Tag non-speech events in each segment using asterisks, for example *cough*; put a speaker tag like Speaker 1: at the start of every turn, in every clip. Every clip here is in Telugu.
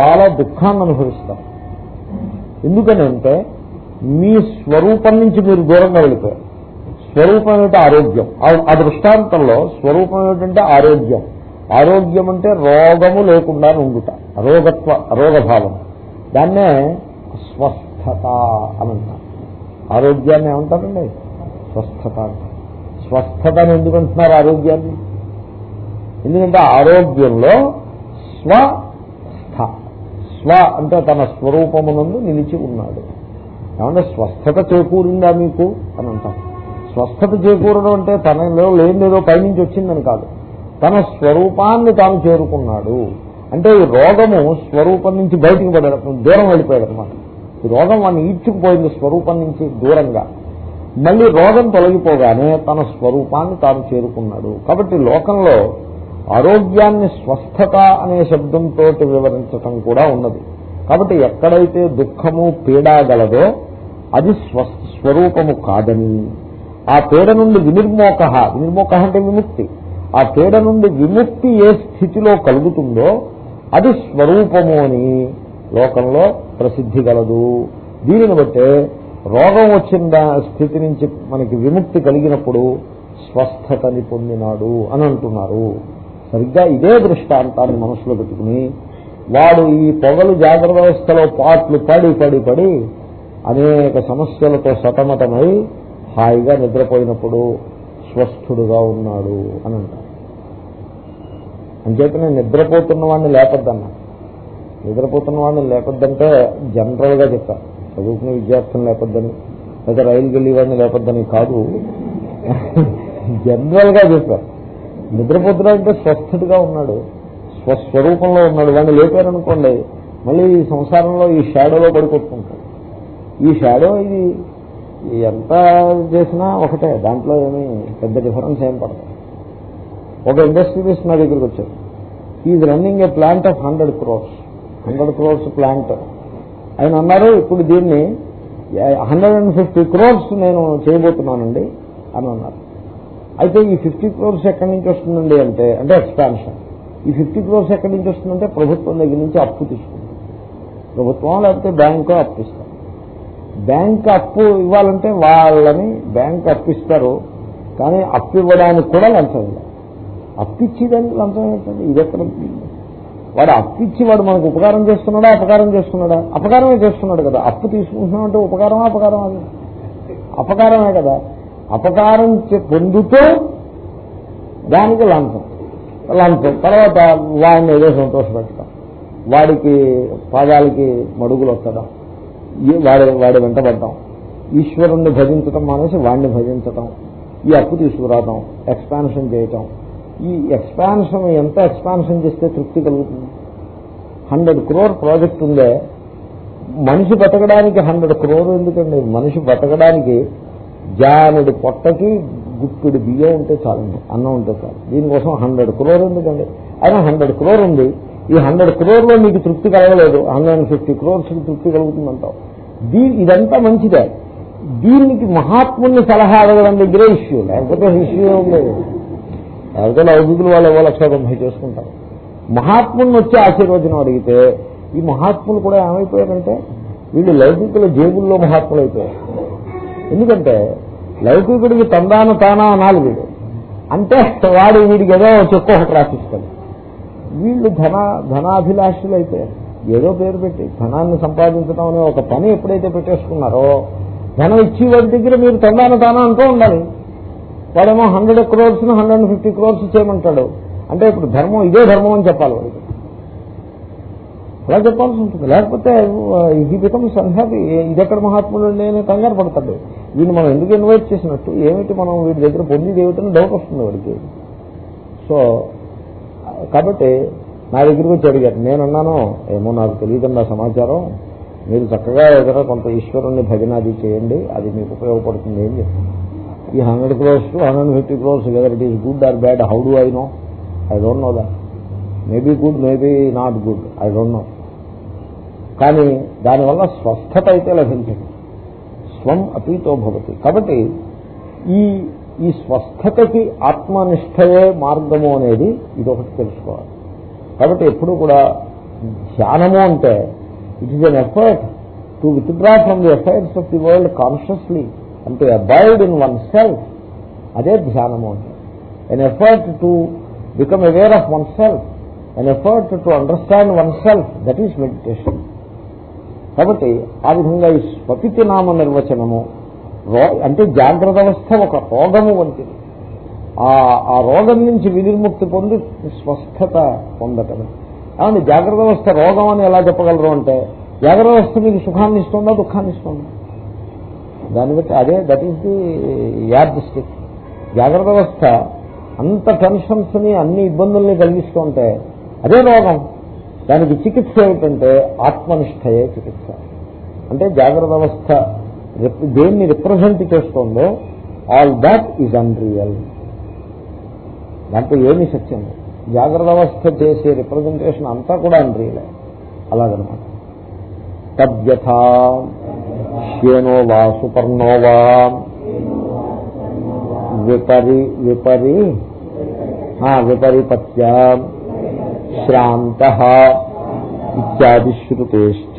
Speaker 1: చాలా దుఃఖాన్ని అనుభవిస్తారు ఎందుకనంటే మీ స్వరూపం నుంచి మీరు దూరంగా వెళ్ళిపోయారు. స్వరూపం ఏమిటి? ఆరోగ్యం. ఆ- ఆ దృష్టాంతంలో స్వరూపం ఏమిటంటే ఆరోగ్యం. ఆరోగ్యం అంటే రోగము లేకుండా ఉండుట అరోగత్వ అరోగభావం దాన్నే స్వస్థత అని అంటారు ఆరోగ్యాన్ని ఏమంటారండి? స్వస్థత అంటారు. స్వస్థత అని ఎందుకు అంటున్నారు ఆరోగ్యాన్ని? ఎందుకంటే ఆరోగ్యంలో స్వ స్వ అంటే తన స్వరూపమునందు నిలిచి ఉన్నాడు. ఏమంటే స్వస్థత చేకూరిందా మీకు? అని అంటాం. స్వస్థత చేకూరడం అంటే తనలో లేనిదేదో పైనుంచి వచ్చిందని కాదు. తన స్వరూపాన్ని తాను చేరుకున్నాడు. అంటే ఈ రోగము స్వరూపం నుంచి బయటికి పడాడు దూరం వెళ్ళిపోయాడు అనమాట ఈ రోగం వాడిని ఈడ్చుకుపోయింది స్వరూపం నుంచి దూరంగా. మళ్ళీ రోగం తొలగిపోగానే తన స్వరూపాన్ని తాను చేరుకున్నాడు. కాబట్టి లోకంలో ఆరోగ్యాన్ని స్వస్థత అనే శబ్దంతో వివరించటం కూడా ఉన్నది. కాబట్టి ఎక్కడైతే దుఃఖము పీడ గలదో అది స్వ- స్వరూపము కాదని. ఆ పీడ నుండి వినిర్మోక వినిర్మోక అంటే విముక్తి. ఆ పీడ నుండి విముక్తి ఏ స్థితిలో కలుగుతుందో అది స్వరూపము అని లోకంలో ప్రసిద్ధి గలదు. దీనిని బట్టే రోగం వచ్చిన స్థితి నుంచి మనకి విముక్తి కలిగినప్పుడు స్వస్థతని పొందినాడు అని అంటున్నారు. సరిగ్గా ఇదే దృష్టాంతాన్ని మనసులో పెట్టుకుని వాడు ఈ పొగలు జాగ్రత్త వ్యవస్థలో పాట్లు పడి పడి పడి అనేక సమస్యలతో సతమతమై హాయిగా నిద్రపోయినప్పుడు స్వస్థుడుగా ఉన్నాడు అని అంటారు. అంచేతనే నిద్రపోతున్న వాడిని లేపద్దన్నా. నిద్రపోతున్న వాడిని లేపద్దంటే జనరల్గా చెప్తారు. చదువుకునే విద్యార్థులను లేపద్దని లేదా రైలుకి వెళ్ళేవాడిని లేపద్దని కాదు జనరల్గా నిద్రపోతున్నా అంటే స్వస్థుడిగా ఉన్నాడు. స్వస్వరూపంలో ఉన్నాడు. వాడిని లేపారనుకోండి మళ్ళీ ఈ సంసారంలో ఈ షాడోలో పడిపోతుంటాడు. ఈ షాడో ఇది ఎంత చేసినా ఒకటే దాంట్లో ఏమీ పెద్ద డిఫరెన్స్ ఏం పడదు. ఒక ఇండస్ట్రియలిస్ట్ నా దగ్గరికి వచ్చాడు. Is running a plant of hundred crores hundred crores plant ఆయన అన్నారు ఇప్పుడు దీన్ని హండ్రెడ్ అండ్ ఫిఫ్టీ క్రోర్స్ నేను చేయబోతున్నానండి అని అన్నారు. అయితే ఈ ఫిఫ్టీ క్రోర్స్ ఎక్కడి నుంచి వస్తుందండి అంటే అంటే ఎక్స్పాన్షన్. ఈ ఫిఫ్టీ క్రోర్స్ ఎక్కడి నుంచి వస్తుందంటే ప్రభుత్వం దగ్గర నుంచి అప్పు తీసుకుంటుంది. ప్రభుత్వం లేకపోతే బ్యాంకు అప్పు ఇస్తారు. బ్యాంక్ అప్పు ఇవ్వాలంటే వాళ్ళని బ్యాంక్ అప్పు ఇస్తారు కానీ అప్పు ఇవ్వడానికి కూడా లంచం ఇవ్వాలి. అప్పిచ్చేదానికి లంచం ఏంటండి? ఇది ఎక్కడ వాడు అప్పిచ్చి వాడు మనకు ఉపకారం చేస్తున్నాడా అపకారం చేస్తున్నాడా? అపకారమే చేస్తున్నాడు కదా. అప్పు తీసుకుంటున్నామంటే ఉపకారమా అపకారం అది అపకారమే కదా. అపకారం పొందుతూ దానికి లంచం. లంచం. తర్వాత వాడిని ఏదో సంతోషపెట్టడం వాడికి పాదాలకి మడుగులు వస్తడం వాడి వాడి వెంటబడ్డం ఈశ్వరుణ్ణి భజించటం మానేసి వాడిని భజించటం. ఈ అప్పు తీసుకురావటం ఎక్స్పాన్షన్ చేయటం. ఈ ఎక్స్పాన్షన్ ఎంత ఎక్స్పాన్షన్ చేస్తే తృప్తి కలుగుతుంది? హండ్రెడ్ క్రోర్ ప్రాజెక్ట్ ఉందే. మనిషి బతకడానికి హండ్రెడ్ క్రోర్ ఎందుకండి? మనిషి బతకడానికి జానుడి పొట్టకి గుప్పిడి బియ్యం ఉంటే చాలండి అన్నం ఉంటే చాలు. దీనికోసం హండ్రెడ్ క్రోర్ ఎందుకండి? అయినా హండ్రెడ్ క్రోర్ ఉంది. ఈ హండ్రెడ్ క్రోర్లో మీకు తృప్తి కలగలేదు. హండ్రెడ్ అండ్ ఫిఫ్టీ క్రోర్స్కి తృప్తి కలుగుతుందంటావు. దీ ఇదంతా మంచిదే. దీనికి మహాత్ముని సలహా అడగడం దగ్గరే ఇష్యూ లేకపోతే ఇష్యూ ఉంది లేకపోతే లౌకికులు వాళ్ళు ఏవో లక్ష తొంభై చేసుకుంటారు. మహాత్ముని వచ్చి ఆశీర్వచనం అడిగితే ఈ మహాత్ములు కూడా ఏమైపోయారంటే వీళ్ళు లౌకికుల జేబుల్లో మహాత్ములు అయిపోయారు ఎందుకంటే లౌకికుడికి తందాను తానా అనాలి వీడు అంటే వాడు వీడికి ఏదో చెక్కు ఒకటి రాసిస్తాడు. వీళ్ళు ధన ధనాభిలాషులు అయిపోయారు ఏదో పేరు పెట్టి ధనాన్ని సంపాదించడం అనే ఒక పని ఎప్పుడైతే పెట్టేసుకున్నారో ధనం ఇచ్చి వాడి దగ్గర మీరు తందాను తానా అంటూ ఉండాలి. వాడేమో hundred crores hundred and fifty crores చేయమంటాడు. అంటే ఇప్పుడు ధర్మం ఇదే ధర్మం అని చెప్పాలి వాడికి. అలా చెప్పాల్సి ఉంటుంది. లేకపోతే ఇది బికమ్స్ అన్హ్యాపీ ఇదెక్కడ మహాత్ముడు నేను కంగారు పడతాడు. వీడిని మనం ఎందుకు ఇన్వైట్ చేసినట్టు? ఏమిటి మనం వీడి దగ్గర పొందిది ఏమిటని డౌట్ వస్తుంది వాడికి. సో కాబట్టి నా దగ్గరికి వచ్చి అడిగారు. నేను అన్నాను ఏమో నాకు తెలియదండి ఆ సమాచారం. మీరు చక్కగా ఏదైనా కొంత ఈశ్వరుణ్ణి భజనాది చేయండి. అది మీకు ఉపయోగపడుతుంది అని చెప్పాను. ఈ hundred crores to hundred fifty crores whether it is good or bad how do I know I don't know that maybe good maybe not good I don't know కానీ దానివల్ల స్వస్థత అయితే లభించదు. స్వం అపీతో భవతి. కాబట్టి ఈ ఈ స్వస్థతకి ఆత్మనిష్టయే మార్గము అనేది ఇదొకటి తెలుసుకోవాలి. కాబట్టి ఎప్పుడు కూడా ధ్యానము అంటే it is an effort to withdraw from the affairs of the world consciously అంటే అబైడ్ ఇన్ వన్ సెల్ఫ్ అదే ధ్యానము అంటే. An effort to become aware of oneself an effort to understand oneself that is meditation కాబట్టి ఆ విధంగా ఈ స్వపితి నామ నిర్వచనము రో అంటే జాగ్రత్త అవస్థ ఒక రోగము వంటిది. ఆ ఆ రోగం నుంచి వినిర్ముక్తి పొంది స్వస్థత పొందటమే. కాబట్టి జాగ్రత్త అవస్థ రోగం అని ఎలా చెప్పగలరు అంటే జాగ్రత్త అవస్థ మీకు సుఖాన్ని ఇస్తుందా దుఃఖాన్ని ఇస్తుందా దాన్ని బట్టి అదే that is the add stick జాగ్రత్త అవస్థ అంత టెన్షన్స్ని అన్ని ఇబ్బందుల్ని కలిగిస్తుంటే అదే రోగం. దానికి చికిత్స ఏమిటంటే ఆత్మనిష్టయే చికిత్స. అంటే జాగ్రత్త అవస్థ దేన్ని రిప్రజెంట్ చేస్తుందో ఆల్ దాట్ ఈజ్ అన్రియల్. దాంట్లో ఏమి సత్యం జాగ్రత్త అవస్థ చేసే రిప్రజెంటేషన్ అంతా కూడా అన్రియలే. అలాగనమాట. తద్యథా శ్యేనో వా సుపర్ణో వా విపరి విపరి ఆ, విపరిపత్య శ్రాంత ఇత్యాది శ్రుతేశ్చ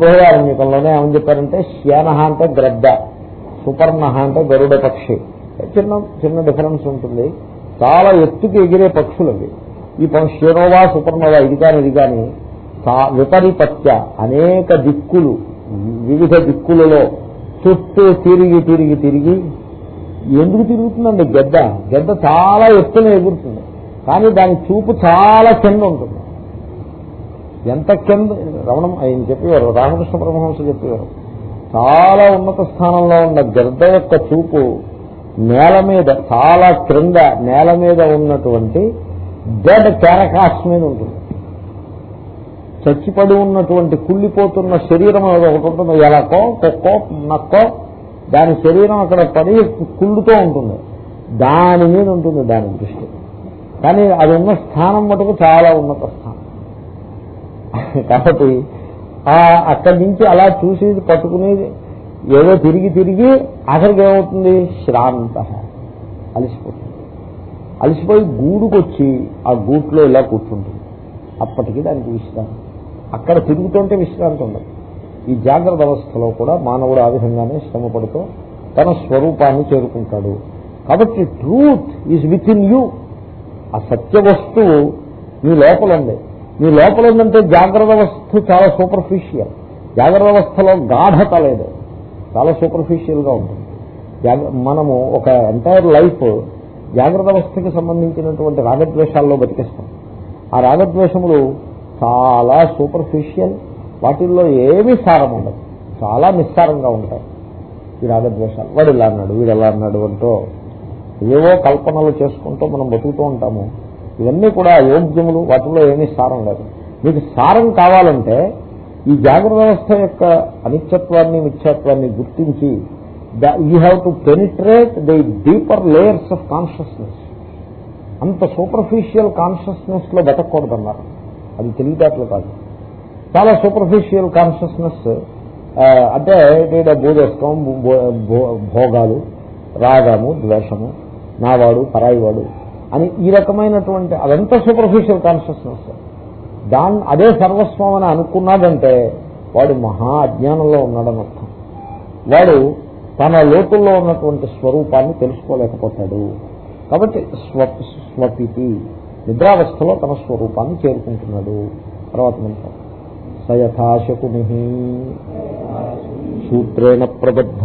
Speaker 1: బృహదారణ్యకంలోనే ఏమని చెప్పారంటే శ్యాన అంటే గ్రద్ద సుపర్ణ అంటే గరుడ పక్షి చిన్న చిన్న డిఫరెన్స్ ఉంటుంది. చాలా ఎత్తుకి ఎగిరే పక్షులు అవి. ఈ శ్యనోవా సుపర్ణవా ఇది కానీ ఇది కానీ విపరీపత్య విపరిపత్య అనేక దిక్కులు వివిధ దిక్కులలో చుట్టూ తిరిగి తిరిగి తిరిగి ఎందుకు తిరుగుతుందండి గద్ద గద్ద చాలా ఎత్తున ఎగురుతుంది. కానీ దాని చూపు చాలా కింద ఉంటుంది. ఎంత కింద రమణం ఆయన చెప్పేవారు రామకృష్ణ పరమహంస చెప్పేవారు. చాలా ఉన్నత స్థానంలో ఉన్న గర్ద యొక్క చూపు నేల మీద చాలా క్రింద నేల మీద ఉన్నటువంటి డెడ్ క్యారకాస్ మీద ఉంటుంది. చచ్చిపడి ఉన్నటువంటి కుళ్ళిపోతున్న శరీరం ఒకటి ఉంటుంది. ఎలకో కుక్కో నక్కో దాని శరీరం అక్కడ పడి కుళ్ళుతో ఉంటుంది. దాని మీద ఉంటుంది దాని దృష్టి. కానీ అది ఉన్న స్థానం మటుకు చాలా ఉన్నత స్థానం. కాబట్టి అక్కడి నుంచి అలా చూసి పట్టుకుని ఏదో తిరిగి తిరిగి ఆఖరికి ఏమవుతుంది? శ్రాంత. అలసిపోతుంది. అలసిపోయి గూడుకొచ్చి ఆ గూట్లో ఇలా కూర్చుంటుంది. అప్పటికి దానికి విశ్రాంతి. అక్కడ తిరుగుతుంటే విశ్రాంతి ఉండదు. ఈ జాగ్రత్త అవస్థలో కూడా మానవుడు ఆ విధంగానే శ్రమ పడుతూ తన స్వరూపాన్ని చేరుకుంటాడు. కాబట్టి truth is within you. ఆ సత్య వస్తువు మీ లోపల ఉంది లోపల ఉందంటే జాగ్రత్త అవస్థ చాలా సూపర్ఫిషియల్ జాగ్రత్త అవస్థలో గాఢత లేదు. చాలా సూపర్ఫిషియల్గా ఉంటుంది. జాగ్ర- మనము ఒక ఎంటైర్ లైఫ్ జాగ్రత్త అవస్థకి సంబంధించినటువంటి రాగద్వేషాల్లో బతికేస్తాం. ఆ రాగద్వేషములు చాలా సూపర్ఫిషియల్ వాటిల్లో ఏమీ సారం ఉండదు. చాలా నిస్సారంగా ఉంటాయి. ఈ రాగద్వేషాలు. వాడు ఇలా అన్నాడు వీడు ఎలా అన్నాడు అంటూ ఏవో కల్పనలు చేసుకుంటూ మనం బతుకుతూ ఉంటాము. ఇవన్నీ కూడా అయోగ్యములు వాటిలో ఏమీ సారం లేదు. మీకు సారం కావాలంటే ఈ జాగ్రత్త వ్యవస్థ యొక్క అనిత్యత్వాన్ని మిథ్యాత్వాన్ని గుర్తించి you have to penetrate the deeper layers of consciousness అంత సూపర్ఫిషియల్ కాన్షియస్నెస్లో బతకూడదన్నారు. అది తెలివితేటలు కాదు. చాలా సూపర్ఫిషియల్ కాన్షియస్నెస్ అంటే ఏంటంటే భూదస్కం భో- భో- భోగాలు రాగము ద్వేషము. నావాడు పరాయివాడు అని ఈ రకమైనటువంటి అదంతా సూపర్ఫిషియల్ కాన్షియస్నెస్ దాన్ని అదే సర్వస్వం అని అనుకున్నాడంటే వాడు మహా అజ్ఞానంలో ఉన్నాడని అర్థం. వాడు తన లోతుల్లో ఉన్నటువంటి స్వరూపాన్ని తెలుసుకోలేకపోతాడు. కాబట్టి స్వ స్వపితి నిద్రావస్థలో తన స్వరూపాన్ని చేరుకుంటున్నాడు. తర్వాత మంత్రం సయథాశకుని సూత్రేణ ప్రబద్ధ.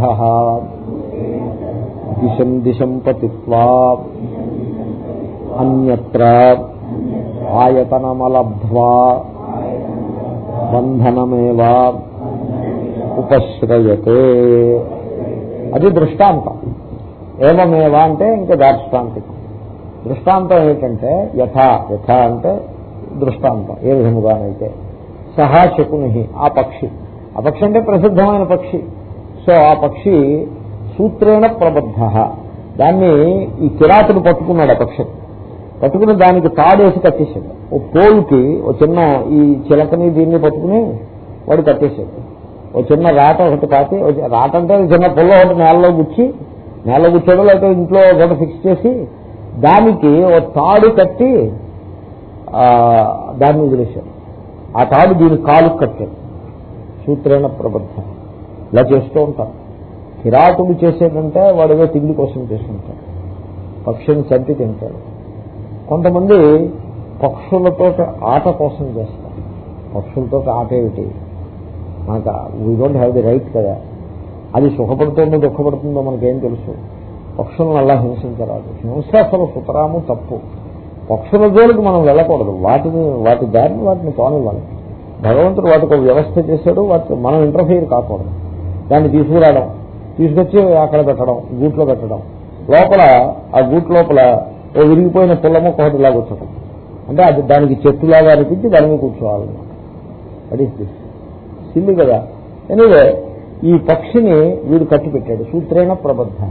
Speaker 1: దిశం దిశం పతిత్వా అన్యత్ర ఆయతనమలబ్ధ్వా. బంధనమేవా. ఉపశ్రయతే. అది దృష్టాంతం. ఏమేవా అంటే ఇంకా దార్ష్టాంతికం. దృష్టాంతం ఏమిటంటే యథా యథ అంటే దృష్టాంతం. ఏ విధముగానైతే. సహా శకుని ఆ పక్షి. ఆ పక్షి అంటే ప్రసిద్ధమైన పక్షి. సో ఆ పక్షి సూత్రేణ ప్రబద్ధ. దాన్ని ఈ కిరాతుడు పట్టుకున్నాడు ఆ పక్షం. పట్టుకుని దానికి తాడేసి కట్టేశాడు. ఓ పోల్కి ఓ చిన్న ఈ చిలకని దీన్ని పట్టుకుని వాడు కట్టేశాడు. ఓ చిన్న రాట ఒకటి కాపి రాట అంటే చిన్న పుల్ల ఒకటి నేలలో గుచ్చి నేలలో గుచ్చాడు లేకపోతే ఇంట్లో ఒకటి ఫిక్స్ చేసి దానికి ఓ తాడు కట్టి దాన్ని వదిలేశాడు. ఆ తాడు దీని కాలు కట్టాడు. సూత్రేణ ప్రబద్ధ. ఇలా చేస్తూ ఉంటారు. కిరాటుడు చేసేదంటే వాడు ఏదో తిండి కోసం చేస్తుంటాడు. పక్షిని చంపి తింటాడు. కొంతమంది పక్షులతో ఆట కోసం చేస్తారు. పక్షులతో ఆట ఏమిటి? మనకు we don't have the right కదా. అది సుఖపడుతుందో దుఃఖపడుతుందో మనకేం తెలుసు? పక్షులను అలా హింసించరాదు. హింస అసలు సుతరాము తప్పు. పక్షుల జోలికి మనం వెళ్ళకూడదు. వాటిని వాటి దారిని వాటిని పోనివ్వాలి భగవంతుడు వాటికి ఒక వ్యవస్థ చేశాడు వాటి మనం ఇంటర్ఫీర్ కాకూడదు. దాన్ని తీసుకురావడం. తీసుకొచ్చి అక్కడ పెట్టడం గూట్లో పెట్టడం. లోపల ఆ గూట్ లోపల ఓ విరిగిపోయిన పుల్లము ఒకటి ఇలా అంటే అది దానికి చెట్టులాగా అనిపించి దాని మీద కూర్చోవాలన్నమాట అది సిల్లి కదా. ఎనివే ఈ పక్షిని వీడు కట్టి పెట్టాడు సూత్రేణ ప్రబద్ధ.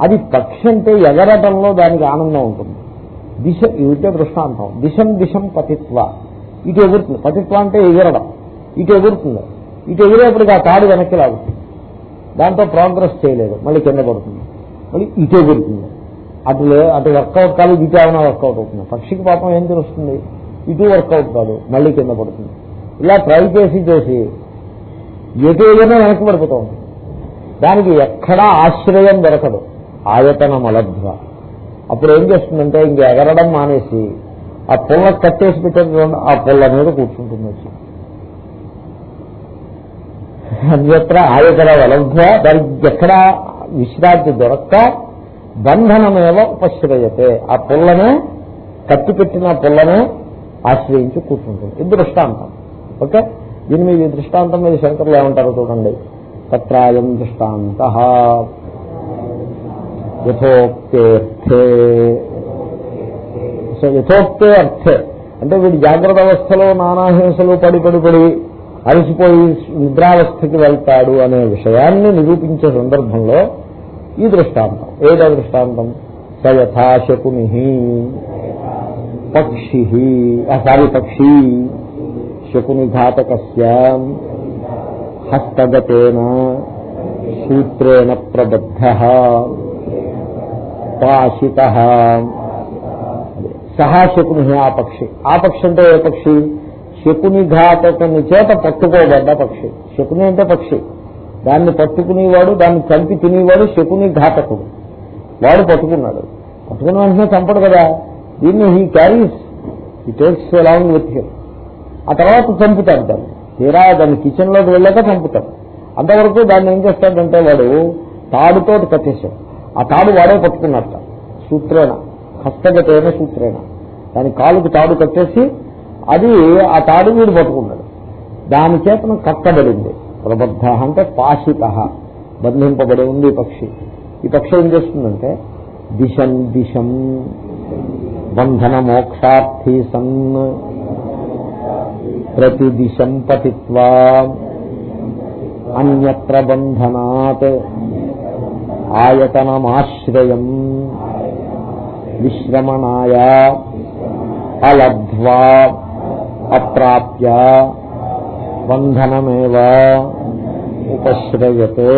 Speaker 1: అది పక్షి అంటే ఎగరటంలో దానికి ఆనందం ఉంటుంది. దిశ ఇదే దృష్టాంతం. దిశం దిశం పతిత్వ. ఇటు ఎగురుతుంది. పతిత్వ అంటే ఎగరడం. ఇటు ఎగురుతుంది. ఇటు ఎగిరేపటికి ఆ తాడు వెనక్కి లాగుతుంది. దాంతో ప్రోగ్రెస్ చేయలేదు. మళ్ళీ కింద పడుతుంది. మళ్ళీ ఇటు పెడుతుంది. అటు అటు వర్కౌట్ కాదు ఇటు ఏమైనా వర్కౌట్ అవుతుంది. పక్షికి పాపం ఏం తెలుస్తుంది? ఇటు వర్కౌట్ కాదు మళ్ళీ కింద పడుతుంది. ఇలా ట్రై చేసి చేసి ఎటు ఏదైనా వెనక్కి పడిపోతూ ఉంటుంది. దానికి ఎక్కడా ఆశ్రయం దొరకదు. ఆయతన మలధ్వ. అప్పుడు ఏం చేస్తుందంటే ఇంక ఎగరడం మానేసి ఆ పుల్ల కట్టేసి పెట్టే ఆ పుల్ల మీద కూర్చుంటుంది వచ్చి. అన్యత్ర ఆయతన వలభ్య దానికి ఎక్కడ విశ్రాంతి దొరక్క బంధనమేవ ఉపశ్రయతే. ఆ పుల్లనే కత్తి పెట్టిన పుల్లనే ఆశ్రయించి కూర్చుంటుంది. ఇది దృష్టాంతం. ఓకే? దీని మీద ఈ దృష్టాంతం మీద శంకర్లు ఏమంటారు చూడండి. తత్రాయం దృష్టాంత. యథోక్తేర్థే. సో యథోక్తే అర్థే. అంటే వీడు జాగ్రత్త అవస్థలో నానాహింసలు పడి పడి పడి అలసిపోయి నిద్రావస్థకి వెళ్తాడు అనే విషయాన్ని నిరూపించే సందర్భంలో ఈ దృష్టాంతం. ఏదో దృష్టాంతం? సయథాశకుని పక్షి. సారీ పక్షి. శకుని ఘాతక హస్తగతేన సూత్రేణ ప్రబద్ధ పాశిత. సహా శకుని ఆ పక్షి. ఆ పక్షి అంటే ఏ పక్షి? శకుని ఘాతకుని చేత పట్టుకోబడ్డ పక్షి. శకుని అంటే పక్షి. దాన్ని పట్టుకునేవాడు దాన్ని చంపి తినేవాడు శకుని ఘాతకుడు. వాడు పట్టుకున్నాడు. పట్టుకున్న వెంటనే చంపడు కదా. దీన్ని he carries he takes along with him ఆ తర్వాత చంపుతాడు దాన్ని. తీరా దాన్ని కిచెన్లోకి వెళ్ళాక చంపుతాడు. అంతవరకు దాన్ని ఏం చేస్తాడంటే వాడు తాడుతో కట్టేశాడు. ఆ తాడు వాడే పట్టుకున్నట్ట సూత్రేణ. హస్తగతైన సూత్రేణ. దాని కాలుకి తాడు కట్టేసి అది ఆ తాడు వీడు పట్టుకున్నాడు. దాని చేతను కట్టబడింది. ప్రబద్ధ అంటే పాశిత బంధింపబడి ఉంది ఈ పక్షి. ఈ పక్షి ఏం చేస్తుందంటే దిశం దిశం బంధన మోక్షార్థి సన్ ప్రతి దిశం పతిత్వా అన్యత్ర బంధనాత్ ఆయతనమాశ్రయం విశ్రమణాయ అలబ్ధ్వా అప్రాప్య బంధనమేవ ఉపశ్రయతే.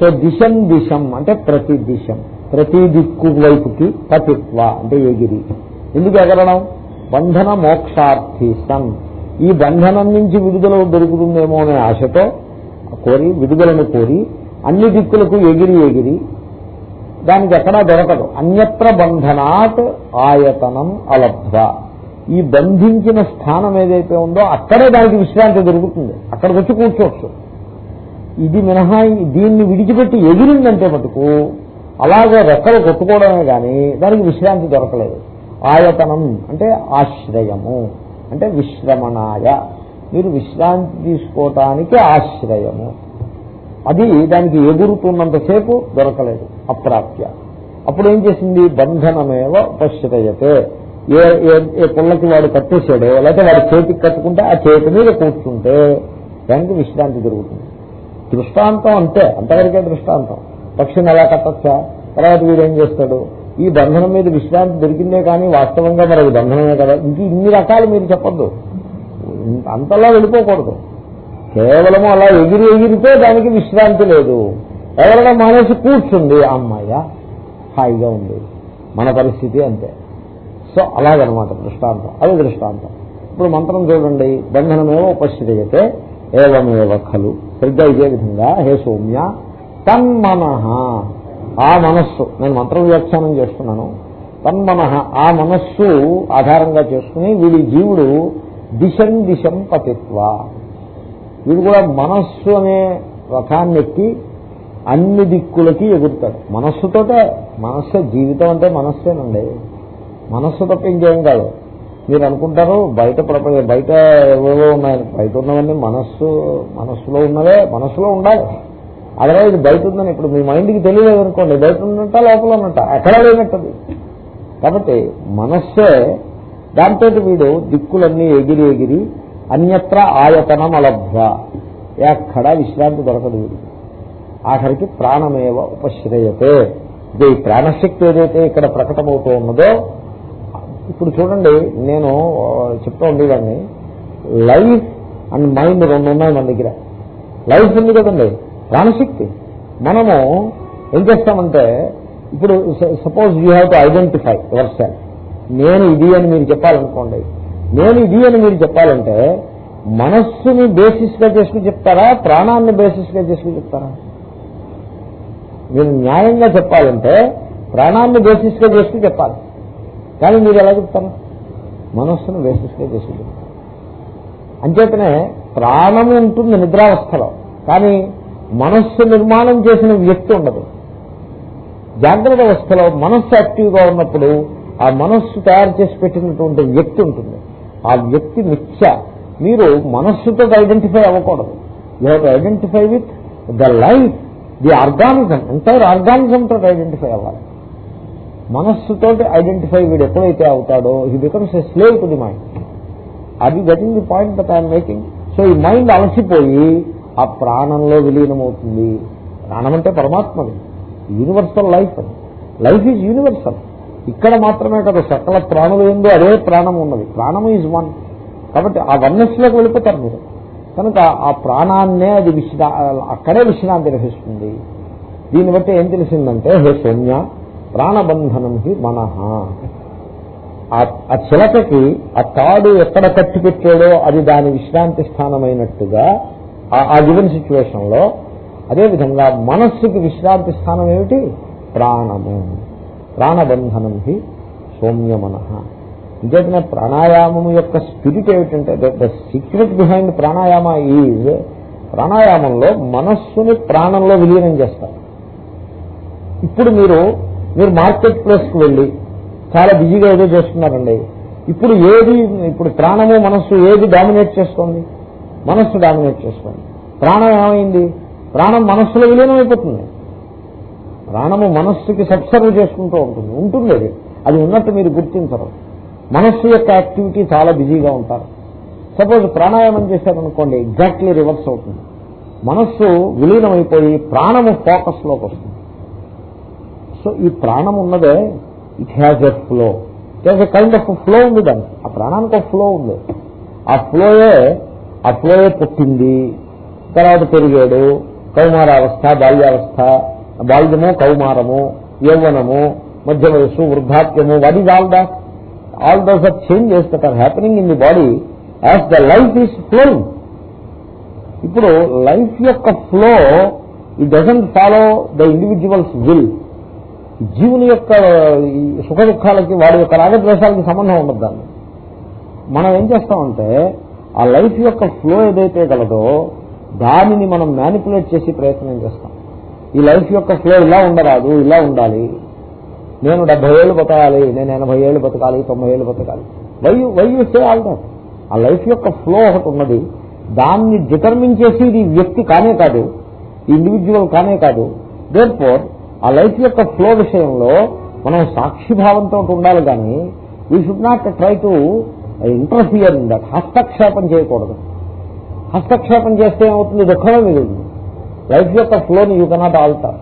Speaker 1: సో దిశం దిశం అంటే ప్రతి దిశం ప్రతి దిక్కు వైపుకి పతిత్వ అంటే ఎగిరి. ఎందుకు ఎగరడం? బంధన మోక్షార్థి సన్ ఈ బంధనం నుంచి విడుదల దొరుకుతుందేమో అనే ఆశతో కోరి విడుదలను కోరి అన్ని దిక్కులకు ఎగిరి ఎగిరి దానికి ఎక్కడా దొరకదు. అన్యత్ర బంధనాత్ ఆయతనం అలబ్ధ. ఈ బంధించిన స్థానం ఏదైతే ఉందో అక్కడే దానికి విశ్రాంతి దొరుకుతుంది. అక్కడికి వచ్చి కూర్చోవచ్చు. ఇది మినహా దీన్ని విడిచిపెట్టి ఎగిరిందంటే మటుకు అలాగే రెక్కలు కొట్టుకోవడమే కానీ దానికి విశ్రాంతి దొరకలేదు. ఆయతనం అంటే ఆశ్రయము అంటే విశ్రమణాయ. మీరు విశ్రాంతి తీసుకోవటానికి ఆశ్రయము. అది దానికి ఎగురుతున్నంతసేపు దొరకలేదు అప్రాప్య. అప్పుడు ఏం చేసింది? బంధనమేవ ఉపశ్రయతే ఏ ఏ- పుల్లకి వాడు కట్టేశాడో లేకపోతే వాడు చేతికి కట్టుకుంటే ఆ చేతి మీద కూర్చుంటే దానికి విశ్రాంతి దొరుకుతుంది. దృష్టాంతం అంతే అంతవరకే దృష్టాంతం. పక్షిని ఎలా కట్టచ్చా? తర్వాత వీడేం చేస్తాడు? ఈ బంధనం మీద విశ్రాంతి దొరికిందే కానీ వాస్తవంగా మరి అది బంధనమే కదా. ఇంక ఇన్ని రకాలు మీరు చెప్పొద్దు. అంతలా వెళ్ళిపోకూడదు. కేవలము అలా ఎగిరి ఎగిరితే దానికి విశ్రాంతి లేదు. ఎవరైనా మానేసి కూర్చుంది అమ్మాయ హాయిగా ఉంది. మన పరిస్థితి అంతే. సో అలాగనమాట దృష్టాంతం. అది దృష్టాంతం. ఇప్పుడు మంత్రం చూడండి. బంధనమేమో ఉపశ్రయతే ఏవమేవ ఖలు. సరిగ్గా ఇదే విధంగా హే సౌమ్య తన్మన. ఆ మనస్సు నేను మంత్రం వ్యాఖ్యానం చేస్తున్నాను. తన్మన ఆ మనస్సు ఆధారంగా చేసుకుని వీడి జీవుడు దిశం దిశం పతిత్వ. వీడు కూడా మనస్సు అనే రథాన్ని ఎక్కి అన్ని దిక్కులకి ఎగురుతాడు. మనస్సుతోటే మనస్సే జీవితం అంటే మనస్సేనండి. మనస్సు తప్ప ఇంకేం కాదు. మీరు అనుకుంటారు బయట ప్రపంచ బయట ఏవేవో ఉన్నాయి బయట ఉన్నవన్నీ మనస్సు మనస్సులో ఉన్నవే మనస్సులో ఉండాలి. అదే ఇది బయట ఉందని ఇప్పుడు మీ మైండ్కి తెలియలేదు అనుకోండి బయట ఉన్నట్ట లోపల ఉన్నట్ట ఎక్కడ లేనట్టది. కాబట్టి మనస్సే దాంతో వీడు దిక్కులన్నీ ఎగిరి ఎగిరి అన్యత్ర ఆయతనం అలభ్య ఎక్కడా విశ్రాంతి దొరకదు వీడికి. ఆఖరికి ప్రాణమేవ ఉపశ్రయతే. ఇది ఈ ప్రాణశక్తి ఏదైతే ఇక్కడ ప్రకటమవుతూ ఉన్నదో ఇప్పుడు చూడండి నేను చెప్తా ఉండేవాడిని లైఫ్ అండ్ మైండ్ రెండు ఉన్నాయి మన దగ్గర. లైఫ్ ఉంది కదండి ప్రాణశక్తి. మనము ఏం చేస్తామంటే ఇప్పుడు suppose you have to identify yourself నేను ఇది అని మీరు చెప్పాలనుకోండి. నేను ఇది అని మీరు చెప్పాలంటే మనస్సుని బేసిస్గా చేసుకుని చెప్తారా ప్రాణాన్ని బేసిస్గా చేసుకుని చెప్తారా? మీరు న్యాయంగా చెప్పాలంటే ప్రాణాన్ని బేసిస్గా చేసుకుని చెప్పాలి. కానీ మీరు ఎలా చెప్తారు? మనస్సును వేసిస్తే గా అంచేతనే ప్రాణము ఉంటుంది నిద్రావస్థలో కానీ మనస్సు నిర్మాణం చేసిన వ్యక్తి ఉండదు. జాగ్రత్త అవస్థలో మనస్సు యాక్టివ్గా ఉన్నప్పుడు ఆ మనస్సు తయారు చేసి పెట్టినటువంటి వ్యక్తి ఉంటుంది. ఆ వ్యక్తి మిథ్య. మీరు మనస్సుతో ఐడెంటిఫై అవ్వకూడదు. You have identify with the life the organism entire organism identify అవ్వాలి. మనస్సుతో ఐడెంటిఫై వీడు ఎప్పుడైతే అవుతాడో he becomes a slave to the mind అది getting the point that I'm making so ఈ మైండ్ అలసిపోయి ఆ ప్రాణంలో విలీనమవుతుంది. ప్రాణం అంటే పరమాత్మది. యూనివర్సల్ లైఫ్ అది. లైఫ్ ఈజ్ యూనివర్సల్ ఇక్కడ మాత్రమే కదా సకల ప్రాణులు ఏందో అదే ప్రాణం ఉన్నది. ప్రాణం ఈజ్ వన్ కాబట్టి ఆ వన్నెస్లోకి వెళ్ళిపోతారు మీరు. కనుక ఆ ప్రాణాన్నే అది విశ్రా అక్కడే విశ్రాంతి లభిస్తుంది. దీన్ని బట్టి ఏం తెలిసిందంటే హే సౌమ్య ప్రాణబంధనం హి మన. ఆ చిలకకి ఆ తాడు ఎక్కడ కట్టి పెట్టాడో అది దాని విశ్రాంతి స్థానమైనట్టుగా ఆ గివెన్ సిచ్యువేషన్లో అదేవిధంగా మనస్సుకి విశ్రాంతి స్థానం ఏమిటి? ప్రాణము. ప్రాణబంధనం హి సౌమ్యమన ఇంకేతనే ప్రాణాయామము యొక్క స్పిరిట్ ఏమిటంటే the secret behind pranayama is ప్రాణాయామంలో మనస్సుని ప్రాణంలో విలీనం చేస్తారు. ఇప్పుడు మీరు మీరు మార్కెట్ ప్లేస్కి వెళ్ళి చాలా బిజీగా ఏదో చేస్తున్నారండి. ఇప్పుడు ఏది ఇప్పుడు ప్రాణము మనస్సు ఏది డామినేట్ చేస్తోంది? మనస్సు డామినేట్ చేసుకోండి ప్రాణం ఏమైంది? ప్రాణం మనస్సులో విలీనం అయిపోతుంది ప్రాణము మనస్సుకి సబ్సర్వ్ చేసుకుంటూ ఉంటుంది. ఉంటుంది అది అది ఉన్నట్టు మీరు గుర్తించరు. మనస్సు యొక్క యాక్టివిటీ చాలా బిజీగా ఉంటారు. సపోజ్ ప్రాణాయామం చేశారనుకోండి ఎగ్జాక్ట్లీ రివర్స్ అవుతుంది. మనస్సు విలీనం అయిపోయి ప్రాణము ఫోకస్లోకి వస్తుంది. సో ఈ ప్రాణం ఉన్నదే it has a flow it has a kind of flow ఉంది దానికి. ఆ ప్రాణానికి ఒక ఫ్లో ఉంది. ఆ ఫ్లోయే ఆ ఫ్లోయే పుట్టింది తర్వాత పెరిగాడు కౌమారావస్థ బాల్యావస్థ బాల్యము కౌమారము యౌవనము మధ్య వయస్సు వృద్ధాప్యము what is all that all those are changes that are happening in the body as the life is flowing ఇప్పుడు లైఫ్ యొక్క flow it doesn't follow the individuals will జీవుని యొక్క సుఖ దుఃఖాలకి వాడి యొక్క రాగద్వేషాలకి సంబంధం ఉండదు దాన్ని మనం ఏం చేస్తామంటే ఆ లైఫ్ యొక్క ఫ్లో ఏదైతే గలదో దానిని మనం మ్యానిపులేట్ చేసి ప్రయత్నం చేస్తాం. ఈ లైఫ్ యొక్క ఫ్లో ఇలా ఉండరాదు ఇలా ఉండాలి. నేను డెబ్బై ఏళ్ళు బతకాలి నేను ఎనభై ఏళ్ళు బతకాలి తొంభై ఏళ్ళు బతకాలి. Why why you say all that ఆ లైఫ్ యొక్క ఫ్లో ఒకటి ఉన్నది. దాన్ని డిటర్మిన్ చేసి ఇది వ్యక్తి కానే కాదు ఇండివిజువల్ కానే కాదు. దేర్ ఫోర్ ఆ లైట్ యొక్క ఫ్లో విషయంలో మనం సాక్షిభావంతో ఉండాలి కానీ we should not try to interfere in that హస్తక్షేపం చేయకూడదు. హస్తక్షేపం చేస్తే ఏమవుతుంది? దుఃఖమే మిగులుతుంది. లైఫ్ యొక్క ఫ్లోని యూ కెనాట్ ఆల్టర్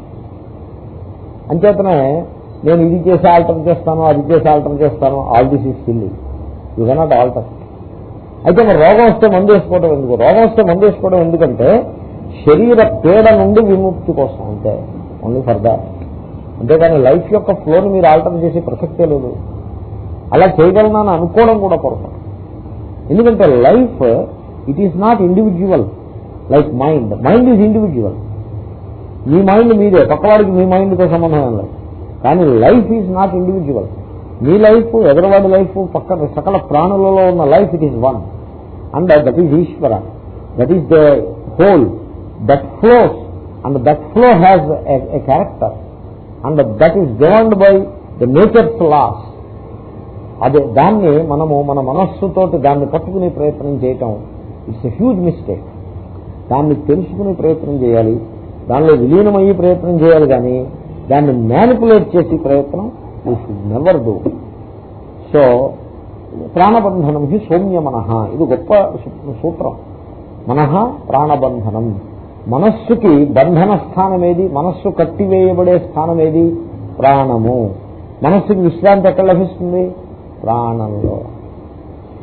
Speaker 1: అంచేతనే నేను ఇది చేసి ఆల్టర్ చేస్తాను అది చేసి ఆల్టర్ చేస్తాను all this is filling you cannot alter అయితే మరి రోగం వస్తే మందు వేసుకోవడం ఎందుకు? రోగం వస్తే మందు వేసుకోవడం ఎందుకంటే శరీర పీడ నుండి విముక్తి కోసం అంతే. ఓన్లీ ఫర్ దాట్ అంతేకాని లైఫ్ యొక్క ఫ్లోని మీరు ఆల్టర్ చేసే ప్రసక్తే లేదు. అలా చేయగలనని అనుకోవడం కూడా పొరపాటు ఎందుకంటే life it is not individual like mind mind is individual me mind మీదే పక్కవాడికి మీ మైండ్తో సంబంధం ఏం లేదు. కానీ లైఫ్ ఈజ్ నాట్ ఇండివిజువల్ మీ లైఫ్ ఎదరవాడి లైఫ్ పక్క సకల ప్రాణులలో ఉన్న life it is one and that is Ishwara. That is the whole that flows and that flow has a character and that is governed by the nature's laws అదే దాన్ని మనము మన మనస్సుతోటి దాన్ని పట్టుకునే ప్రయత్నం చేయటం. ఇట్స్ ఎ హ్యూజ్ మిస్టేక్ దాన్ని తెలుసుకునే ప్రయత్నం చేయాలి. దానిలో విలీనమయ్యే ప్రయత్నం చేయాలి కానీ దాన్ని మ్యానిపులేట్ చేసే ప్రయత్నం you should never do so ప్రాణబంధనం హి సౌమ్య మనహ ఇది గొప్ప సూత్రం. మనహ ప్రాణబంధనం. మనస్సుకి బంధన స్థానం ఏది మనస్సు కట్టివేయబడే స్థానం ఏది ప్రాణము. మనస్సుకి విశ్రాంతి ఎక్కడ లభిస్తుంది? ప్రాణంలో.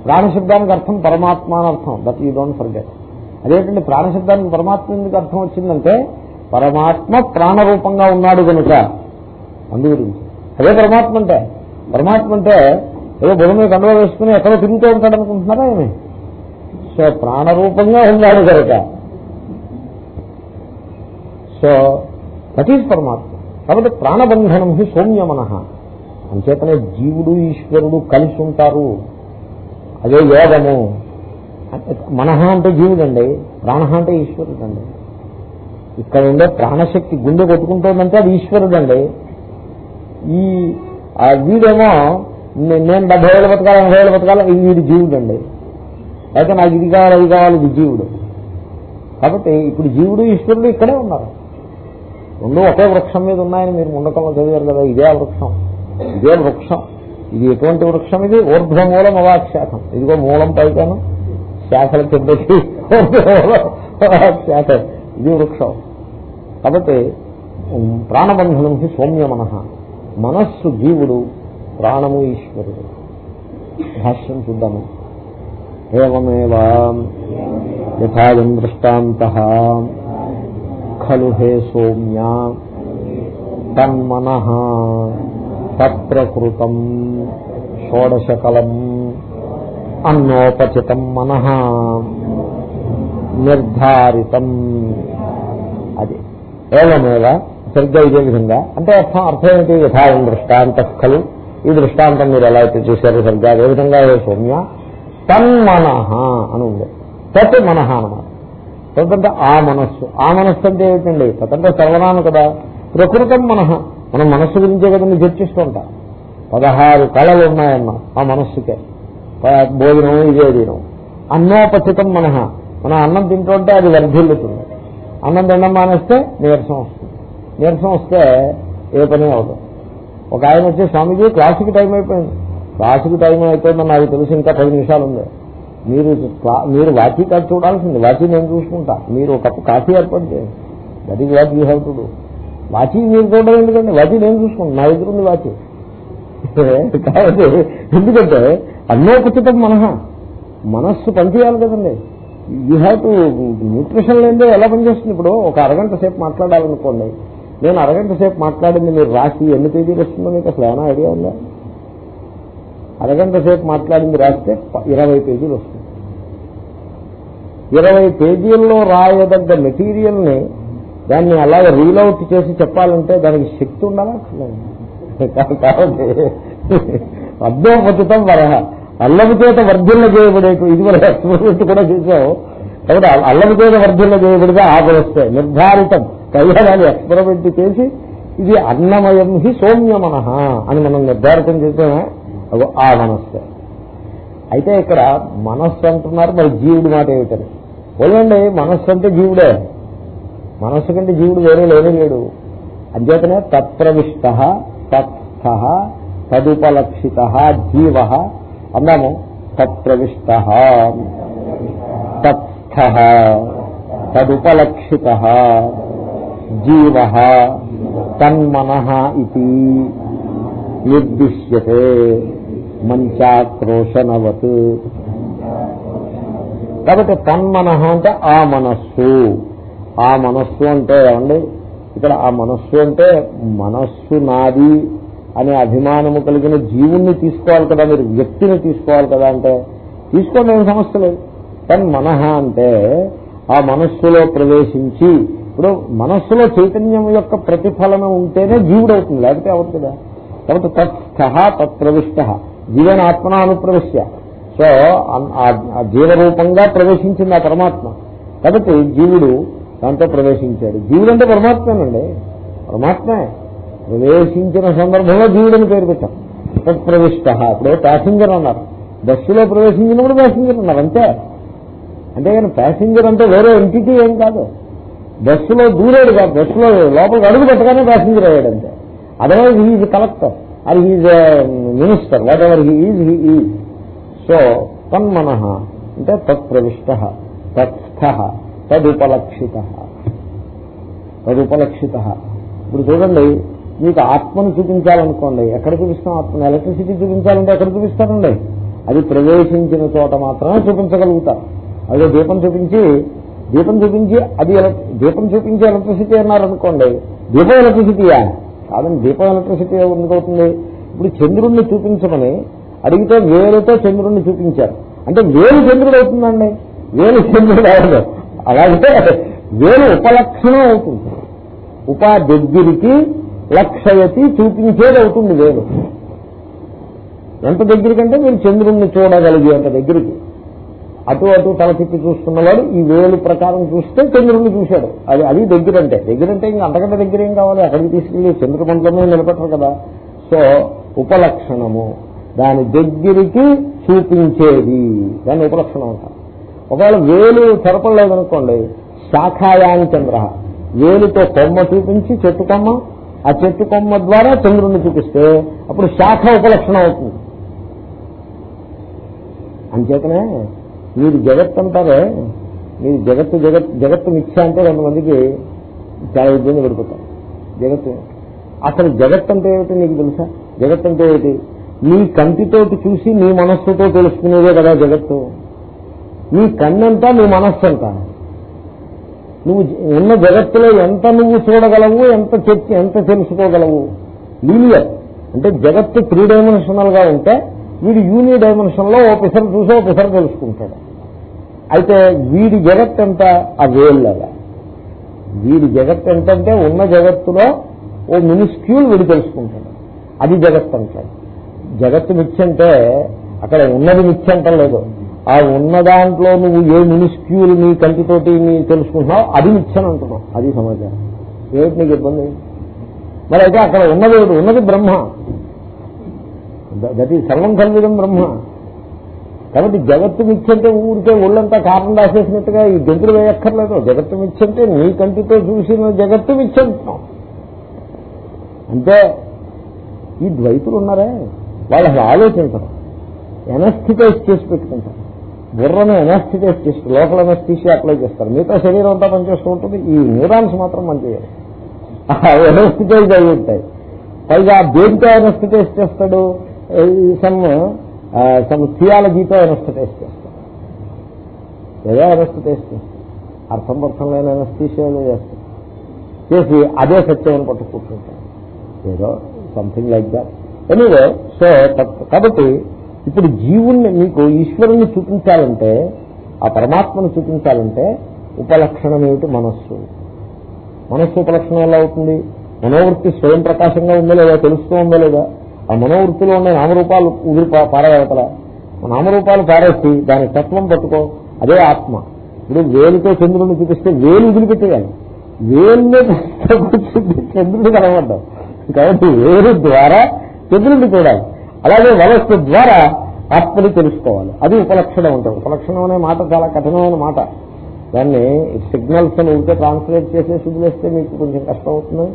Speaker 1: ప్రాణశబ్దానికి అర్థం పరమాత్మ అని అర్థం దట్ యూ డోంట్ ఫర్గెట్ అదేంటంటే ప్రాణశబ్దానికి పరమాత్మ ఎందుకు అర్థం వచ్చిందంటే పరమాత్మ ప్రాణరూపంగా ఉన్నాడు కనుక అందు గురించి. అదే పరమాత్మ అంటే. పరమాత్మ అంటే ఏదో బుధ మీద కండవ వేసుకుని ఎక్కడో తిరుగుతూ ఉంటాడు అనుకుంటున్నారా ఏమి? సో ప్రాణరూపంగా ఉన్నాడు కనుక సో దట్ ఈజ్ పరమాత్మ కాబట్టి ప్రాణబంధనం హి సౌమ్యమన. అంచేతనే జీవుడు ఈశ్వరుడు కలిసి ఉంటారు. అదే యోగము. మనహ అంటే జీవుడండి ప్రాణ అంటే ఈశ్వరుడు అండి ఇక్కడ ఉండే ప్రాణశక్తి గుండె కొట్టుకుంటుందంటే అది ఈశ్వరుడు అండి ఈ ఆ వీడేమో నేను డెబ్బై ఏళ్ళు బతకాలి ఎనభై ఏళ్ళు బతకాలి ఇది వీడి జీవుడు అండి అయితే నాకు ఇది కావాలి ఇది కావాలి ఇది జీవుడు. కాబట్టి ఇప్పుడు జీవుడు ఈశ్వరుడు ఇక్కడే ఉన్నారు. రెండు ఒకే వృక్షం మీద ఉన్నాయని మీరు ముండకంలో చదివారు కదా ఇదే వృక్షం. ఇదే వృక్షం. ఇది ఎటువంటి వృక్షం ఇది? ఊర్ధ్వమూలం అవాక్షాఖం ఇదిగో మూలం పైకాను శాఖల కిందకి శాఖ. ఇది వృక్షం. కాబట్టి ఉమ్, ప్రాణబంధనం హి సౌమ్య మనహ మనస్సు జీవుడు ప్రాణము ఈశ్వరుడు. భాష్యం చూద్దాము. ఏమేవా యథాయం దృష్టాంత. ఖలు హే సోమ్య తన్మన తత్ప్రకృతం షోడశకలం అన్నోపచితం మన నిర్ధారితం అది ఏమేవ సరిగ్గా ఇదే విధంగా? అంటే అర్థం అర్థం ఏంటి యథాయం దృష్టాంత ఖలు. ఈ దృష్టాంతం మీరు ఎలా అయితే చూశారు సరిగ్గా అదే విధంగా ఏ సౌమ్య తన్మన అని ఉంది. తత్ మనః అనమాట. తత్ ఆ మనస్సు. ఆ మనస్సు అంటే ఏమిటండి? తదంటే సర్వనామ కదా. ప్రకృతం మనః. మనం మనస్సు గురించే కదా చర్చిస్తూ ఉంటాం. పదహారు కళలు ఉన్నాయన్నా ఆ మనస్సుకే. భోజనం ఇదే దీనం అన్నోపచితం మనః. మనం అన్నం తింటుంటే అది వర్ధిల్లుతుంది. అన్నం తినడం మానేస్తే నీరసం వస్తుంది. నీరసం వస్తే ఏ పని అవదు. ఒక ఆయన వచ్చి స్వామీజీ క్లాసుకి టైం అయిపోయింది. క్లాసుకి టైం అయిపోయిందని నాకు తెలిసి ఇంకా పది నిమిషాలు ఉంది. మీరు మీరు వాచి కాదు చూడాల్సింది. వాచి నేను చూసుకుంటా. మీరు ఒక కప్పు కాఫీ ఏర్పాటు చేయండి. That is what you have to do వాచి మీరు చూడడం ఎందుకండి వాచి నేను చూసుకుంటాను నా దగ్గర ఉంది వాచి. *laughs* కాబట్టి ఎందుకంటే అన్నోపచితం మనహ. మనస్సు పనిచేయాలి కదండి. యూ హ్యావ్ టు న్యూట్రిషన్ లేదే ఎలా పనిచేస్తుంది? ఇప్పుడు ఒక అరగంట సేపు మాట్లాడాలనుకోండి. నేను అరగంట సేపు మాట్లాడింది మీరు రాసి ఎన్ని పేజీలు వస్తుందో మీకు అసలు ఏమైనా ఐడియా ఉందా? అరగంట సేపు మాట్లాడింది రాస్తే ఇరవై పేజీలు వస్తుంది ఇరవై పేజీల్లో రాయదగ్గ మెటీరియల్ని దాన్ని అలాగే రీలౌట్ చేసి చెప్పాలంటే దానికి శక్తి ఉండాలా? కా- కాబట్టి అర్థోపచితం వరహ అల్లము చేత వర్ధిల్ల చేయబడేటు ఇది మన ఎక్స్పెరిమెంట్ కూడా చేసాం కాబట్టి అల్లము చేత వర్ధిల్ల చేయబడితే ఆపరిస్తే నిర్ధారితం. కళ్యాణాన్ని ఎక్స్పెరిమెంట్ చేసి ఇది అన్నమయం హి సౌమ్యమన అని మనం నిర్ధారితం చేసామే అగో ఆ మనస్సు. అయితే ఇక్కడ మనస్సు అంటున్నారు మరి జీవుడు మాట ఏమిటని. పోలండి మనస్సు అంటే జీవుడే. మనస్సు కంటే జీవుడు వేరే లేనే లేడు. అంచేతనే తత్ప్రవిష్ట తత్స్థ తదుపలక్షిత జీవ. అందాము తత్ప్రవిష్ట తత్స్థ తదుపలక్షిత జీవ తన్మన ఇది నిర్దిశ్యతే. మంచాక్రోశనవత్ కాబట్టి తన్మన అంటే ఆ మనస్సు. ఆ మనస్సు అంటే ఏమండి? ఇక్కడ ఆ మనస్సు అంటే మనస్సు నాది అనే అభిమానము కలిగిన జీవుణ్ణి తీసుకోవాలి కదా మీరు వ్యక్తిని తీసుకోవాలి కదా అంటే తీసుకోండి ఏం సమస్య లేదు. కానీ మనహ అంటే ఆ మనస్సులో ప్రవేశించి ఇప్పుడు మనస్సులో చైతన్యం యొక్క ప్రతిఫలనం ఉంటేనే జీవుడవుతుంది లేకపోతే అవ్వదు కదా. కాబట్టి తత్స్థ తత్ప్రవిష్ట. జీవన ఆత్మన అనుప్రవేశ్య. సో ఆ జీవరూపంగా ప్రవేశించింది ఆ పరమాత్మ. కాబట్టి జీవుడు దాంతో ప్రవేశించాడు. జీవుడు అంటే పరమాత్మేనండి. పరమాత్మే. ప్రవేశించిన సందర్భంలో జీవుడని పేరు పెట్టాం. తత్ప్రవిష్ట. అప్పుడే ప్యాసింజర్ అన్నారు. బస్సులో ప్రవేశించినప్పుడు ప్యాసింజర్ అన్నారు. అంతే. అంతేగాని ప్యాసింజర్ అంటే వేరే ఎంటిటీ ఏం కాదు. బస్సులో దూరాడు కాదు. బస్సులో లోపలికి అడుగు పెట్టగానే ప్యాసింజర్ అయ్యాడు అంతే. Otherwise is collector. అది he's minister whatever he is he is so తన్మన అంటే తత్ప్రవిష్ట తత్స్థ తదుపలక్షిత. తదుపలక్షిత. ఇప్పుడు చూడండి మీకు ఆత్మను చూపించాలనుకోండి ఎక్కడ చూపిస్తాం ఆత్మను? ఎలక్ట్రిసిటీ చూపించాలంటే ఎక్కడ చూపిస్తారండి? అది ప్రవేశించిన చోట మాత్రమే చూపించగలుగుతారు. అదే దీపం చూపించి దీపం చూపించి అది దీపం చూపించి ఎలక్ట్రిసిటీ అన్నారనుకోండి దీపం ఎలక్ట్రిసిటీయా? కాదండి దీపం ఎలక్ట్రిసిటీ ఎందుకవుతుంది ఇప్పుడు చంద్రుణ్ణి చూపించమని అడిగితే వేలుతో చంద్రుణ్ణి చూపించారు. అంటే వేలు చంద్రుడు అవుతుందండి. వేలు చంద్రుడు అవ్వదు అలాగే వేలు ఉపలక్షణం అవుతుంది. ఉపా దగ్గరికి లక్షయతి చూపించేది అవుతుంది వేలు ఎంత దగ్గరికంటే మీరు చంద్రుణ్ణి చూడగలిగి అంత దగ్గరికి. అటు అటు తల తిప్పి చూస్తున్నవాడు ఈ వేలు ప్రకారం చూస్తే చంద్రుడిని చూశాడు. అది అది దగ్గరంటే. దగ్గరంటే ఇంకా అంతకంటే దగ్గర ఏం కావాలి? అక్కడికి తీసుకెళ్ళి చంద్రమండలమే నిలబెట్టరు కదా. సో ఉపలక్షణము. దాని దగ్గరికి చూపించేది. దాన్ని ఉపలక్షణం అంటారు. ఒకవేళ వేలు చెరపలేదనుకోండి శాఖాయాని చంద్ర. వేలుతో కొమ్మ చూపించి చెట్టు కొమ్మ ఆ చెట్టు కొమ్మ ద్వారా చంద్రుడిని చూపిస్తే అప్పుడు శాఖ ఉపలక్షణం అవుతుంది. అంచేతనే మీరు జగత్ అంటారే? మీరు జగత్తు జగత్ జగత్తు మిథ్య అంటే కొంతమందికి చాలా ఇబ్బంది పడిపోతారు జగత్తు. అసలు జగత్ అంటే ఏమిటి నీకు తెలుసా? జగత్ అంటే ఏమిటి? నీ కంటితోటి చూసి నీ మనస్సుతో తెలుసుకునేదే కదా జగత్తు. నీ కన్నంతా నీ మనస్సు అంతా నువ్వు ఉన్న జగత్తులో ఎంత నువ్వు చూడగలవు ఎంత చెప్పి ఎంత తెలుసుకోగలవు? లీనియర్. అంటే జగత్తు త్రీ డైమెన్షనల్గా ఉంటే వీడు యూని డైమెన్షన్లో ఓ పిసర్ చూసి ఓ పిసర్ తెలుసుకుంటాడు. అయితే వీడి జగత్ ఎంత? ఆ వేళ్ళగా వీడి జగత్ ఎంతంటే ఉన్న జగత్తులో ఓ మినిస్క్యూల్ వీడు తెలుసుకుంటాడు. అది జగత్ అంటాడు. జగత్తు మిచ్చంటే అక్కడ ఉన్నది మిచ్చంటం లేదు. ఆ ఉన్న దాంట్లో నువ్వు ఏ మినిస్క్యూల్ నీ కంటితోటి నీ తెలుసుకుంటున్నావు అది మిచ్చని అంటున్నావు. అది సమాచారం ఏమిటి నీకు ఇబ్బంది? మరి అయితే అక్కడ ఉన్నది ఉన్నది బ్రహ్మ. దట్ ఈ సర్వం కల్విదం బ్రహ్మ. కాబట్టి జగత్తు మిచ్చంటే ఊరికే ఒళ్ళంతా కారణం రాసేసినట్టుగా ఈ గంతులు వేయక్కర్లేదు. జగత్తు మిచ్చంటే నీ కంటితో చూసిన జగత్తు మిచ్చంటున్నాం అంటే ఈ ద్వైతులు ఉన్నారే? వాళ్ళు అసలు ఆలోచించరు. ఎనస్థిటైజ్ చేసి పెట్టుకుంటారు. బుర్రను ఎనస్థిటైజ్ చేసి లోకల్ ఎనస్థిసి అప్లై చేస్తారు. మిగతా శరీరం అంతా పనిచేస్తూ ఉంటుంది. ఈ న్యూరాన్స్ మాత్రం పనిచేయాలి *laughs* ఎనస్థిటైజ్ అయి ఉంటాయి. పైగా దేంతో ఎనస్థిటైజ్ చేస్తాడు? సమ్ సమ్ థియాలజీతో ఎనస్థటైజ్ చేస్తాడు ఏదో ఎనస్థటైజ్ చేస్తాడు అర్థం అర్థం లేని ఎనస్థీషియాలో చేస్తాడు చేసి అదే సత్యం అని పట్టు కూర్చుంటాడు ఏదో something like that anyway so కాబట్టి ఇప్పుడు జీవుణ్ణి మీకు ఈశ్వరుణ్ణి చూపించాలంటే ఆ పరమాత్మను చూపించాలంటే ఉపలక్షణం ఏమిటి? మనస్సు. మనస్సు ఉపలక్షణం ఎలా అవుతుంది? మనోవృత్తి స్వయం ప్రకాశంగా ఉందో లేదా తెలుస్తూ ఉందో లేదా. ఆ మనోవృత్తిలో ఉండే నామరూపాలు ఉదిరి పారవేతల నామరూపాలు పారేసి దాని తత్వం పట్టుకో అదే ఆత్మ. ఇప్పుడు వేలుతో చంద్రుడిని చూపిస్తే వేలు వదిలిపెట్టేయాలి వేలునే చంద్రుడు కనబడ్డాం కాబట్టి వేరు ద్వారా చంద్రుడిని చూడాలి. అలాగే వలస్సు ద్వారా ఆత్మని తెలుసుకోవాలి. అది ఉపలక్షణం ఉంటుంది ఉపలక్షణం అనే మాట చాలా కఠినమైన మాట. దాన్ని సిగ్నల్స్ అని ఉంటే ట్రాన్స్లేట్ చేసేసి వదిలేస్తే మీకు కొంచెం కష్టం అవుతుంది.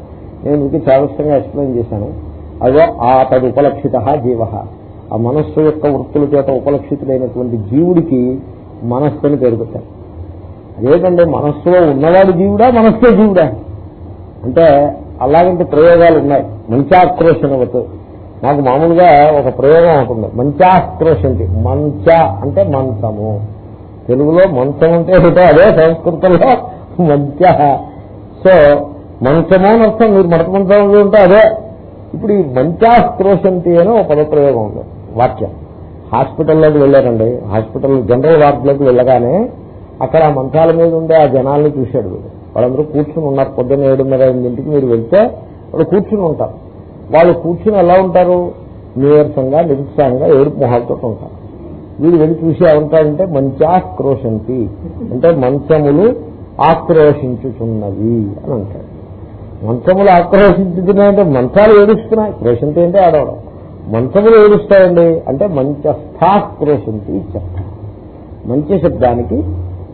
Speaker 1: నేను మీకు చాలా ఎక్స్ప్లెయిన్ చేశాను. అదో ఆ తదు ఉపలక్షిత జీవ. ఆ మనస్సు యొక్క వృత్తుల చేత ఉపలక్షితులైనటువంటి జీవుడికి మనస్సు అని పేరు పెట్టారు. అదేంటంటే మనస్సులో ఉన్నవాడు జీవుడా మనస్సే జీవుడా. అంటే అలాగంటి ప్రయోగాలు ఉన్నాయి మంచాక్రోషణవత్ నాకు మామూలుగా ఒక ప్రయోగం ఉంటుంది మంచాక్రోషంటి మంచ అంటే మంచము. తెలుగులో మంచం అంటే అదే సంస్కృతంలో మంచ. సో మంచము అని అర్థం. మీరు మడత మంచం ఉంటే అదే. ఇప్పుడు ఈ మంచాస్త్రోషంతి అని ఒక పదప్రయోగం ఉంది. వాక్యం. హాస్పిటల్లోకి వెళ్ళారండి. హాస్పిటల్ జనరల్ వార్డులోకి వెళ్ళగానే అక్కడ ఆ మంచాల మీద ఉండే ఆ జనాల్ని చూశాడు వీడు. వాళ్ళందరూ కూర్చుని ఉన్నారు. పొద్దున్న ఏడున్నర ఎనిమిదింటికి మీరు వెళ్తే వాళ్ళు కూర్చుని ఉంటారు. వాళ్ళు కూర్చుని ఎలా ఉంటారు? నీరసంగా నిరుత్సాహంగా ఏడుపు మొహాలతో ఉంటారు. వీడు వెళ్ళి చూసి ఏమంటాడంటే మంచాక్రోశంతి అంటే మంచములు ఆక్రోశించుచున్నవి అని అంటాడు. మంచములు ఆక్రోశించుతున్నాయంటే మంచాలు ఏడుస్తున్నాయి. క్రోషంతి అంటే ఆడవడం మంచములు ఏడుస్తాయండి అంటే మంచస్థాక్రోశంతి చెప్తారు. మంచి శబ్దానికి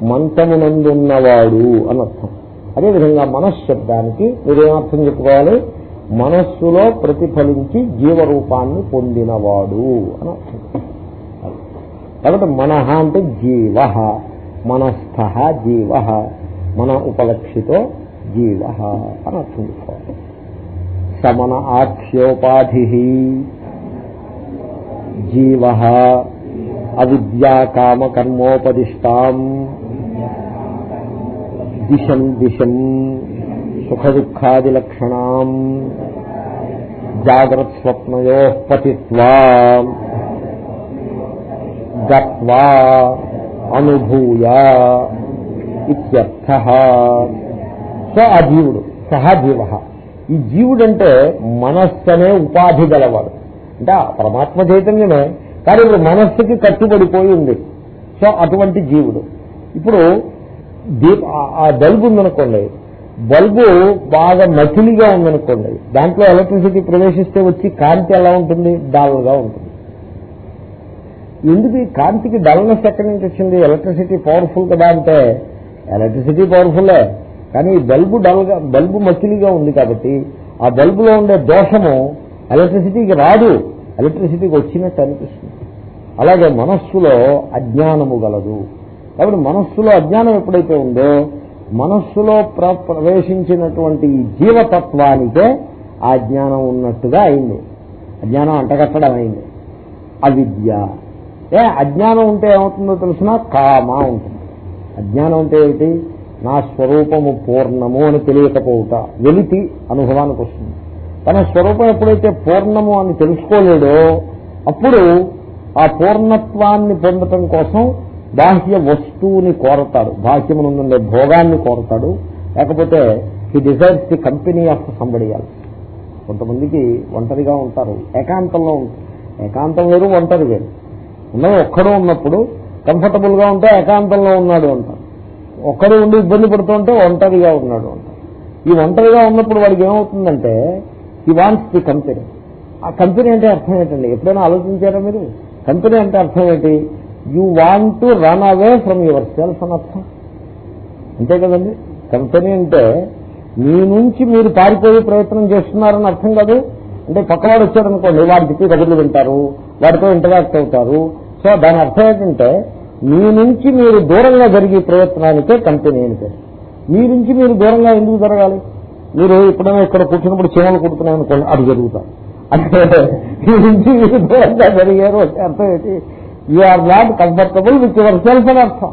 Speaker 1: మంచమునందున్నవాడు అని అర్థం. అదేవిధంగా మనశ్శబ్దానికి మీరేమర్థం చెప్పుకోవాలి? మనస్సులో ప్రతిఫలించి జీవరూపాన్ని పొందినవాడు అని అర్థం. కాబట్టి మనహ అంటే జీవ మనస్థ జీవ మన ఉపలక్షితో జీవ అని అర్థం చెప్పుకోవాలి సమన ఆఖ్యోపాధి జీవ అవిద్యా కామ దిశం దిశం సుఖ దుఃఖాది లక్షణాం జాగ్రత్త పతిత్వా. గత్వా అనుభూయ ఇత్యర్థ. సో ఆ జీవుడు సహా జీవ ఈ జీవుడంటే మనస్సు అనే ఉపాధి గలవాడు. అంటే పరమాత్మ చైతన్యమే కానీ ఇప్పుడు మనస్సుకి కట్టుబడిపోయి ఉంది. సో అటువంటి జీవుడు. ఇప్పుడు దీప ఆ బల్బు ఉందనుకోండి బల్బు బాగా నకిలీగా ఉందనుకోండి దాంట్లో ఎలక్ట్రిసిటీ ప్రవేశిస్తే వచ్చి కాంతి ఎలా ఉంటుంది? డాల్గా ఉంటుంది. ఎందుకు కాంతికి డల్నెస్ ఎక్కడి నుంచి వచ్చింది? ఎలక్ట్రిసిటీ పవర్ఫుల్ కదా అంటే ఎలక్ట్రిసిటీ పవర్ఫుల్లే కానీ బల్బు డల్గా బల్బు మకిలిగా ఉంది కాబట్టి ఆ బల్బులో ఉండే దోషము ఎలక్ట్రిసిటీకి రాదు. ఎలక్ట్రిసిటీకి వచ్చినట్టు అనిపిస్తుంది అలాగే మనస్సులో అజ్ఞానము గలదు. కాబట్టి మనస్సులో అజ్ఞానం ఎప్పుడైతే ఉందో మనస్సులో ప్ర- ప్రవేశించినటువంటి ఈ జీవతత్వానికే ఆ జ్ఞానం ఉన్నట్టుగా అయింది. అజ్ఞానం అంటగట్టడం అయింది. అవిద్య. ఏ అజ్ఞానం ఉంటే ఏమవుతుందో తెలిసినా? కామ ఉంటుంది. అజ్ఞానం అంటే ఏమిటి? నా స్వరూపము పూర్ణము అని తెలియకపోవుట. వెలితి అనుభవానికి వస్తుంది. తన స్వరూపం ఎప్పుడైతే పూర్ణము అని తెలుసుకోలేడో అప్పుడు ఆ పూర్ణత్వాన్ని పొందటం కోసం బాహ్య వస్తువుని కోరతాడు. బాహ్యమునందుండే భోగాన్ని కోరతాడు. లేకపోతే he desires the company of somebody కొంతమందికి ఒంటరిగా ఉంటారు. ఏకాంతంలో ఉంటారు. ఏకాంతం వేరు ఒంటరి వేరు. ఉన్నది ఒక్కడో ఉన్నప్పుడు కంఫర్టబుల్గా ఉంటే ఏకాంతంలో ఉన్నాడు అంటారు. ఒక్కడే ఉండి ఇబ్బంది పడుతుంటే ఒంటరిగా ఉన్నాడు ఈ ఒంటరిగా ఉన్నప్పుడు వాడికి ఏమవుతుందంటే ఈ వాంట్స్ ది కంపెనీ ఆ కంపెనీ అంటే అర్థం ఏంటండి? ఎప్పుడైనా ఆలోచించారా మీరు? కంపెనీ అంటే అర్థం ఏంటి? You want to run away from yourself అని అర్థం. అంతే కదండి? కంపెనీ అంటే మీ నుంచి మీరు పారిపోయే ప్రయత్నం చేస్తున్నారని అర్థం కాదు. అంటే పక్కవాడు వచ్చారనుకోండి వాడి చెప్పి కబుర్లు వింటారు వాడితో ఇంటరాక్ట్ అవుతారు. సో దాని అర్థం ఏంటంటే మీ నుంచి మీరు దూరంగా జరిగే ప్రయత్నానికే కంపెనీ అని పేరు? మీ నుంచి మీరు దూరంగా ఎందుకు జరగాలి? మీరు ఎప్పుడైనా ఇక్కడ కూర్చున్నప్పుడు చీమలు కుడుతున్నాయి అనుకోండి అది జరుగుతాయి అంటే మీ నుంచి మీరు దూరంగా జరిగారు అంటే అర్థం ఏంటి? You are not comfortable with yourself అని అర్థం.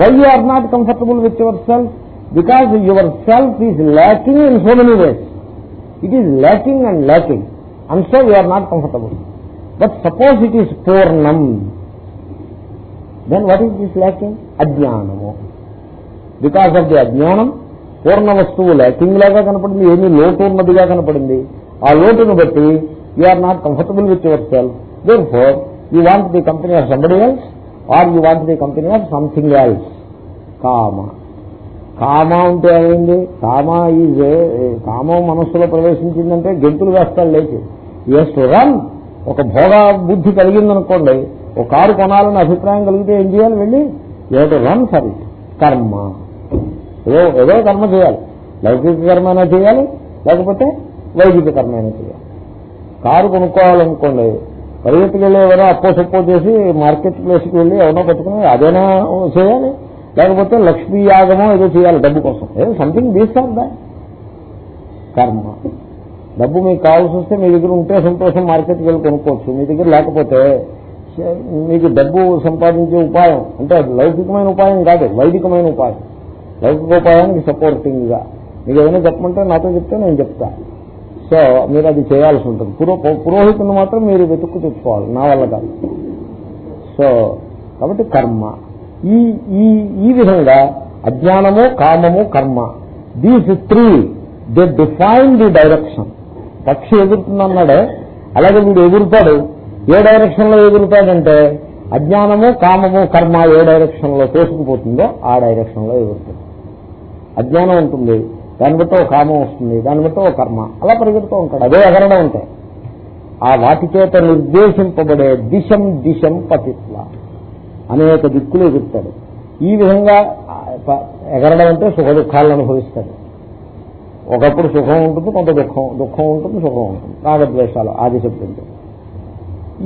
Speaker 1: Why you are not comfortable with yourself because your self is lacking in so many ways it is lacking and lacking and so you are not comfortable but suppose it is పూర్ణం then what is this lacking అజ్ఞానము. బికాస్ ఆఫ్ ది అజ్ఞానం పూర్ణ వస్తువు ల్యాకింగ్ లాగా కనపడింది ఏమీ లోటు ఉన్నదిగా కనపడింది. ఆ లోటును బట్టి you are not comfortable with yourself therefore you want the company of somebody else or you want the company of something else కామ కామ అంటే ఏమైంది కామ ఈజ్ కామం మనస్సులో ప్రవేశించిందంటే గెంతులు వేస్తాడు లేచి. ఎస్ రన్ ఒక భోగ బుద్ధి కలిగిందనుకోండి ఒక కారు కొనాలని అభిప్రాయం కలిగితే ఏం చేయాలి వెళ్ళి? ఏదో రన్ ఫర్ ఇట్ కర్మ. ఏదో ఏదో కర్మ చేయాలి. లౌకిక కర్మ అయినా చేయాలి లేకపోతే వైదిక కర్మ అయినా చేయాలి. కారు కొనుక్కోవాలనుకోండి పరిగెత్తుకు ఎవరో అప్పో సప్పో చేసి మార్కెట్ ప్లేస్కి వెళ్ళి ఎవరో పట్టుకుని అదేనా చేయాలి? లేకపోతే లక్ష్మీ యాగమో ఏదో చేయాలి డబ్బు కోసం. ఏదో సంథింగ్ దీస్ ఆర్ దా కర్మ. డబ్బు మీకు కావాల్సి వస్తే మీ దగ్గర ఉంటే సంతోషం మార్కెట్కి వెళ్ళి కొనుక్కోవచ్చు. మీ దగ్గర లేకపోతే మీకు డబ్బు సంపాదించే ఉపాయం అంటే లౌకికమైన ఉపాయం కాదు వైదికమైన ఉపాయం. లౌకిక ఉపాయానికి సపోర్టింగ్గా మీకు ఏదైనా చెప్పమంటే నాతో చెప్తే నేను చెప్తా. సో మీరు అది చేయాల్సి ఉంటుంది. పురో పురోహితుని మాత్రం మీరు వెతుక్కు తెచ్చుకోవాలి నా వల్ల కాదు. సో కాబట్టి కర్మ. ఈ ఈ ఈ విధంగా అజ్ఞానము కామము కర్మ. These three they define the direction పక్షి ఎగురుతుందన్నాడే అలాగే వీడు ఎగురుతాడు. ఏ డైరెక్షన్లో ఎగురుతాడంటే అజ్ఞానము కామము కర్మ ఏ డైరెక్షన్లో తోసుకుపోతుందో ఆ డైరెక్షన్లో ఎగురుతుంది. అజ్ఞానం ఉంటుంది. దాన్ని బట్టి ఒక కామం వస్తుంది. దాన్ని బట్టి ఒక కర్మ. అలా పరిగెడుతూ ఉంటాడు. అదే ఎగరడం ఉంటాయి ఆ వాటి చేత నిర్దేశింపబడే దిశం దిశం పతిత్వ. అనేక దిక్కులు ఎగురుతాడు. ఈ విధంగా ఎగరడం అంటే సుఖ దుఃఖాలను అనుభవిస్తాడు. ఒకప్పుడు సుఖం ఉంటుంది కొంత దుఃఖం దుఃఖం ఉంటుంది సుఖం ఉంటుంది. రాగద్వేషాలు ఆది చెప్తుంది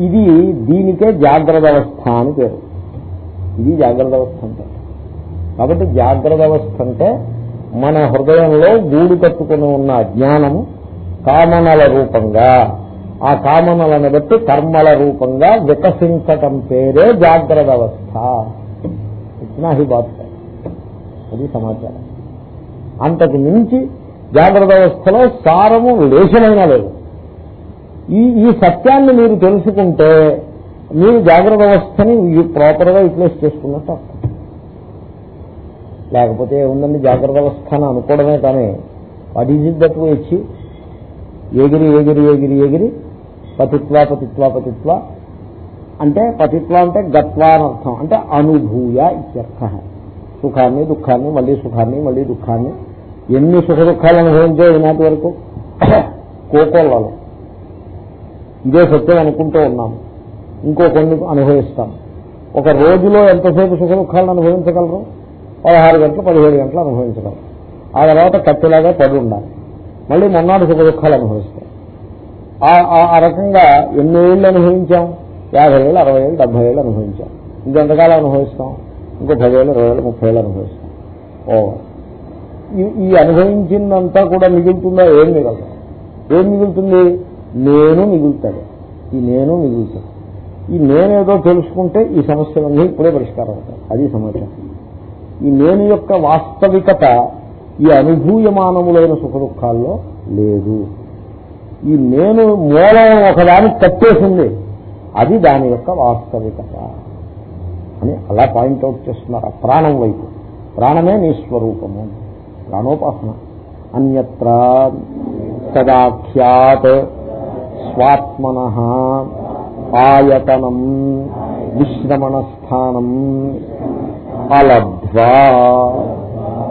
Speaker 1: ఇది దీనికే జాగ్రత్త అవస్థ అని పేరు. ఇది జాగ్రత్త అవస్థ అంటే. కాబట్టి జాగ్రత్త అవస్థ అంటే మన హృదయంలో గూడు కట్టుకుని ఉన్న జ్ఞానం కామనల రూపంగా. ఆ కామనలను బట్టి కర్మల రూపంగా వికసించటం పేరే జాగ్రత్త అవస్థ ఇచ్చినా హి బాత్. అది సమాచారం. అంతకు మించి జాగ్రత్త అవస్థలో సారము లేశమైనా లేదు. ఈ ఈ సత్యాన్ని మీరు తెలుసుకుంటే మీరు జాగ్రత్త వ్యవస్థని ప్రాపర్గా యూటిలైజ్ చేసుకున్నట్టు అర్థం. లేకపోతే ఏముందండి జాగ్రత్త వ్యవస్థ అని అనుకోవడమే కానీ వాట్ ఈజ్ ఇట్ దట్ వచ్చి ఎగిరి ఎగిరి ఎగిరి ఎగిరి పతిత్వ పతిత్వ పతిత్వ. అంటే పతిత్వ అంటే గత్వ అని అర్థం. అంటే అనుభూయ ఇత్యర్థ. సుఖాన్ని దుఃఖాన్ని మళ్ళీ సుఖాన్ని మళ్ళీ దుఃఖాన్ని. ఎన్ని సుఖ దుఃఖాలు అనుభవించే ఈనాటి వరకు? కోకోళ్ళలో. ఇదే సత్యం అనుకుంటూ ఉన్నాము. ఇంకో కొన్ని అనుభవిస్తాం ఒక రోజులో ఎంతసేపు సుఖ దుఃఖాలను అనుభవించగలరు? పదహారు గంటలు పదిహేడు గంటలు అనుభవించగలరు. ఆ తర్వాత కత్తిలాగా పడి ఉండాలి మళ్ళీ మొన్నటి సుఖ దుఃఖాలు అనుభవిస్తాం ఆ రకంగా ఎన్ని ఏళ్ళు అనుభవించాం? యాభై ఏళ్ళు అరవై ఏళ్ళు డెబ్బై ఏళ్ళు అనుభవించాం. ఇంకెంతకాలం అనుభవిస్తాం? ఇంకో పదివేలు ఇరవై ఏళ్ళు ముప్పై ఏళ్ళు అనుభవిస్తాం. ఓ ఈ అనుభవించిందంతా కూడా మిగులుతుందా? ఏం మిగలదు. ఏం మిగులుతుంది? నేను మిగులుతాడు ఈ నేను మిగులుతాడు ఈ నేనేదో తెలుసుకుంటే ఈ సమస్యలన్నీ ఇప్పుడే పరిష్కారం అవుతాయి. అది సమాచారం. ఈ నేను యొక్క వాస్తవికత ఈ అనుభూయమానములైన సుఖ దుఃఖాల్లో లేదు. ఈ నేను మూలం ఒకదానికి కట్టేసింది అది దాని యొక్క వాస్తవికత. అని అలా పాయింట్అవుట్ చేస్తున్నారు. ప్రాణం వైపు. ప్రాణమే నీ స్వరూపము. ప్రాణోపాసన. అన్యత్ర సదాఖ్యాత్ స్వాత్మన ఆయతనం విశ్రమణ స్థానం అలబ్ధ్వా.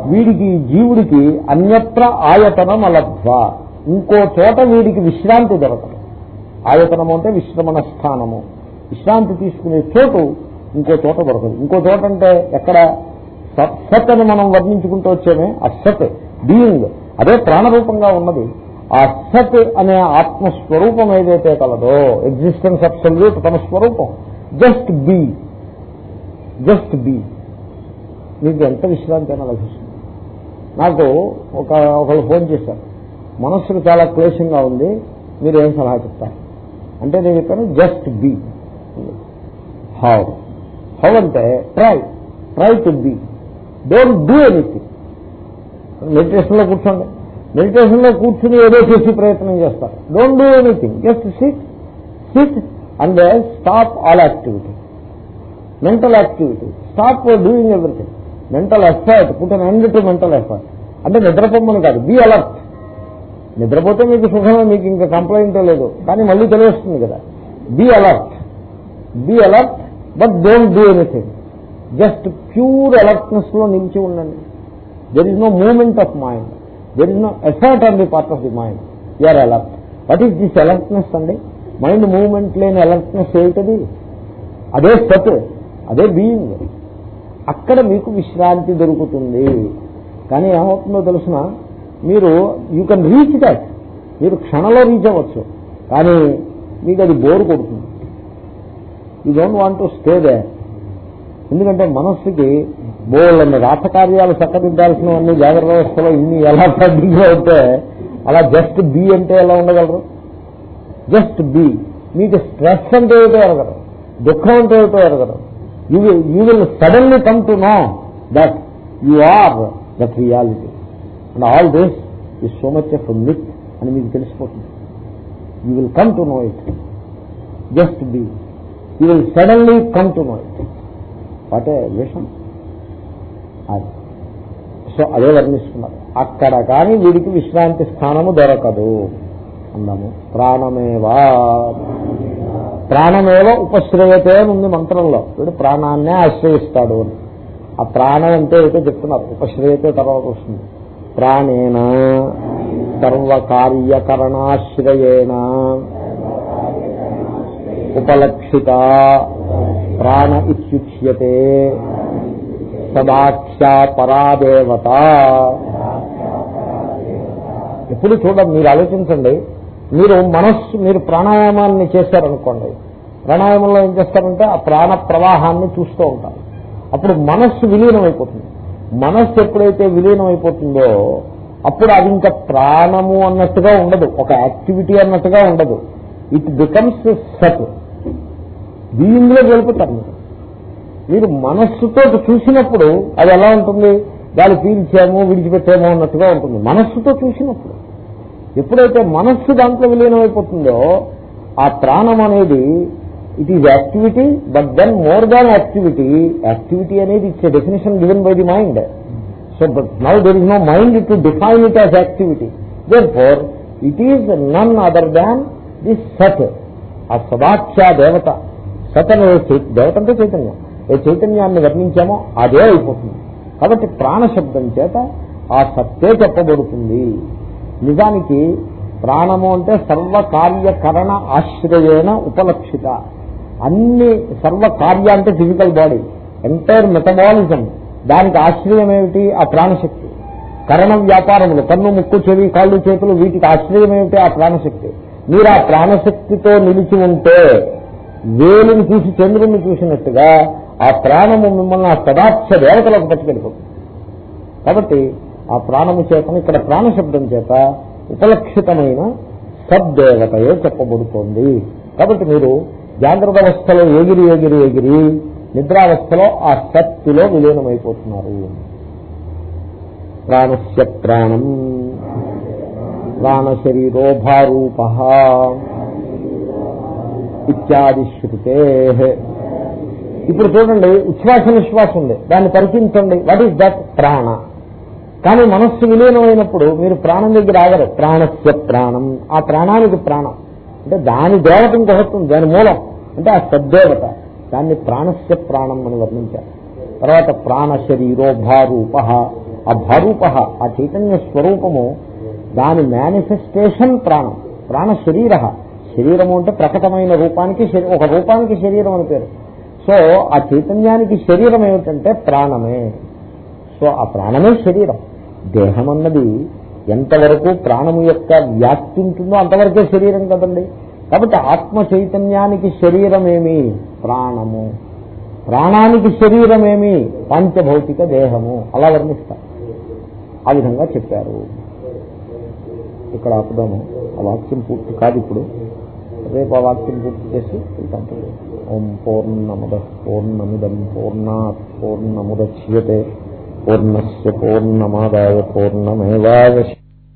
Speaker 1: వీడికి జీవుడికి అన్యత్ర ఆయతనం అలబ్ధ్వా. ఇంకో చోట వీడికి విశ్రాంతి దొరకదు. ఆయతనము అంటే విశ్రమణ స్థానము విశ్రాంతి తీసుకునే చోటు ఇంకో చోట దొరకదు. ఇంకో చోట అంటే ఎక్కడ? సత్ అని మనం వర్ణించుకుంటూ వచ్చేమే అసత్ బీయింగ్ అదే ప్రాణరూపంగా ఉన్నది. ఆ సత్ అనే ఆత్మస్వరూపం ఏదైతే కలదో ఎగ్జిస్టెన్స్ అబ్సల్యూట్ తన స్వరూపం. జస్ట్ బీ జస్ట్ బీ మీకు ఎంత విశ్రాంతి అయినా లభిస్తుంది. నాకు ఒక ఒకళ్ళు ఫోన్ చేశారు. మనస్సుకు చాలా క్లేశంగా ఉంది మీరు ఏం సలహా చెప్తారు? అంటే నేను చెప్పాను జస్ట్ బీ హౌ హౌ అంటే try try to be don't do anything మెడిటేషన్లో కూర్చోండి. మెడిటేషన్లో కూర్చుని ఏదో చేసి ప్రయత్నం చేస్తారు. Don't do anything just sit sit and stop all activity mental activity stop doing everything mental effort put an end to mental effort అంటే నిద్రపోమని కాదు. బీ అలర్ట్ నిద్రపోతే మీకు సుఖమే మీకు ఇంకా కంప్లైంట్ లేదు. కానీ మళ్ళీ తెలియస్తుంది కదా. Be alert be alert but don't do anything just pure అలర్ట్నెస్లో నిలిచి ఉండండి. There is no moment of mind there is no effort on the part of the mind you're alert what is this alertness అండి మైండ్ మూవ్మెంట్ లేని అలర్ట్నెస్ ఏమిటది? అదే సత్ అదే బీయింగ్ అక్కడ మీకు విశ్రాంతి దొరుకుతుంది. కానీ ఏమవుతుందో తెలిసిన? మీరు యూ కెన్ రీచ్ దాట్ మీరు క్షణంలో రీచ్ అవ్వచ్చు. కానీ మీకు అది బోరు కొడుతుంది. You don't want to stay there ఎందుకంటే మనస్సుకి బోళ్ళని రాతకార్యాలు చక్కదిద్దాల్సినవన్నీ జాగ్రత్త వ్యవస్థలో ఇన్ని ఎలా పెద్దగా ఉంటే అలా జస్ట్ బి అంటే ఎలా ఉండగలరు? జస్ట్ బి మీకు స్ట్రెస్ అంటే ఏదో ఎరగదు దుఃఖం అంటే ఏదో ఎరగదు you you will suddenly come to know that you are that reality and all this is so much of myth అని మీకు తెలిసిపోతుంది. You will come to know it just be you will suddenly come to know it what a విషం. అది. సో అదే వర్ణిస్తున్నారు. అక్కడ కానీ వీడికి విశ్రాంతి స్థానము దొరకదు. అన్నాము ప్రాణమేవా? ప్రాణమేవ ఉపశ్రయతే అని ఉంది మంత్రంలో. వీడు ప్రాణాన్నే ఆశ్రయిస్తాడు అని. ఆ ప్రాణం అంటే ఏదో చెప్తున్నారు. ఉపశ్రయతే తర్వాత వస్తుంది. ప్రాణేన సర్వకార్యకరణాశ్రయేణ. ఉపలక్షిత. ప్రాణ ఇత్యుచ్యతే సదాఖ్యా పరాదేవత. ఎప్పుడు చూడండి మీరు ఆలోచించండి. మీరు మనస్సు మీరు ప్రాణాయామాన్ని చేశారనుకోండి. ప్రాణాయామంలో ఏం చేస్తారంటే ఆ ప్రాణ ప్రవాహాన్ని చూస్తూ ఉంటారు. అప్పుడు మనస్సు విలీనం అయిపోతుంది మనస్సు ఎప్పుడైతే విలీనం అయిపోతుందో అప్పుడు అది ఇంకా ప్రాణము అన్నట్టుగా ఉండదు. ఒక యాక్టివిటీ అన్నట్టుగా ఉండదు. ఇట్ బికమ్స్ సత్ దీనిలో గెలుపుతారు మీరు మీరు మనస్సుతో చూసినప్పుడు అది ఎలా ఉంటుంది? దాన్ని పీల్చాము విడిచిపెట్టాము అన్నట్టుగా ఉంటుంది. మనస్సుతో చూసినప్పుడు. ఎప్పుడైతే మనస్సు దాంట్లో విలీనమైపోతుందో ఆ ప్రాణం అనేది it is activity but then more than activity activity అనేది it's definition given by the mind so but now there is no mind to define it as activity therefore it is none other than the సత్ ఆ సదాఖ్యా దేవత సతను దేవతంటే చైతన్యం. ఏ చైతన్యాన్ని వర్ణించామో అదే అయిపోతుంది. కాబట్టి ప్రాణశబ్దం చేత ఆ సత్తే చెప్పబడుతుంది. నిజానికి ప్రాణము అంటే సర్వకార్యకరణ ఆశ్రయేణ ఉపలక్షిత. అన్ని సర్వకార్య అంటే ఫిజికల్ బాడీ ఎంటైర్ మెటబాలిజం. దానికి ఆశ్రయం ఏమిటి? ఆ ప్రాణశక్తి. కరణ వ్యాపారములు కన్ను ముక్కు చెవి కాళ్ళు చేతులు వీటికి ఆశ్రయం ఏమిటి? ఆ ప్రాణశక్తి. మీరు ఆ ప్రాణశక్తితో నిలిచి ఉంటే వేలుని చూసి చంద్రుని చూసినట్టుగా ఆ ప్రాణము మిమ్మల్ని ఆ సదాక్ష దేవతలకు పట్టుకెళ్ళిపోతుంది. కాబట్టి ఆ ప్రాణము చేతను ఇక్కడ ప్రాణశబ్దం చేత ఉపలక్షితమైన సద్దేవతయే చెప్పబడుతోంది. కాబట్టి మీరు జాగ్రత్త అవస్థలో ఎగిరి ఎగిరి ఎగిరి నిద్రావస్థలో ఆ సత్తులో విలీనమైపోతున్నారు. ప్రాణస్య ప్రాణం ప్రాణశరీరోభారూప ఇత్యాది శృతే ఇప్పుడు చూడండి ఉచ్ఛ్వాస నిశ్వాసం ఉంది దాన్ని పరికించండి. వాట్ ఈస్ దట్ ప్రాణ. కానీ మనస్సు విలీనమైనప్పుడు మీరు ప్రాణం దగ్గర ఆగరు. ప్రాణస్య ప్రాణం. ఆ ప్రాణానికి ప్రాణం. అంటే దాని దేవత ఇంకొకటి దాని మూలం. అంటే ఆ సద్దేవత. దాన్ని ప్రాణస్య ప్రాణం అని వర్ణించారు. తర్వాత ప్రాణ శరీరో భారూప. ఆ భారూప ఆ చైతన్య స్వరూపము దాని మేనిఫెస్టేషన్ ప్రాణం. ప్రాణ శరీర శరీరము అంటే ప్రకటమైన రూపానికి ఒక రూపానికి శరీరం అని పేరు. సో ఆ చైతన్యానికి శరీరం ఏమిటంటే ప్రాణమే. సో ఆ ప్రాణమే శరీరం. దేహం అన్నది ఎంతవరకు ప్రాణము యొక్క వ్యాప్తి ఉంటుందో అంతవరకే శరీరం కదండి. కాబట్టి ఆత్మ చైతన్యానికి శరీరమేమి? ప్రాణము. ప్రాణానికి శరీరమేమి? పంచభౌతిక దేహము. అలా వర్ణిస్తారు. ఆ విధంగా చెప్పారు. ఇక్కడ ఆపుదాము. ఆ వాక్యం పూర్తి కాదు ఇప్పుడు. రేపు ఆ వాక్యం పూర్తి చేసి వెళ్తాం ఓం పూర్ణముద పూర్ణమిదం పూర్ణాత్ పూర్ణముద్యతే పూర్ణస్ పూర్ణమాదాయ పూర్ణమేవాశ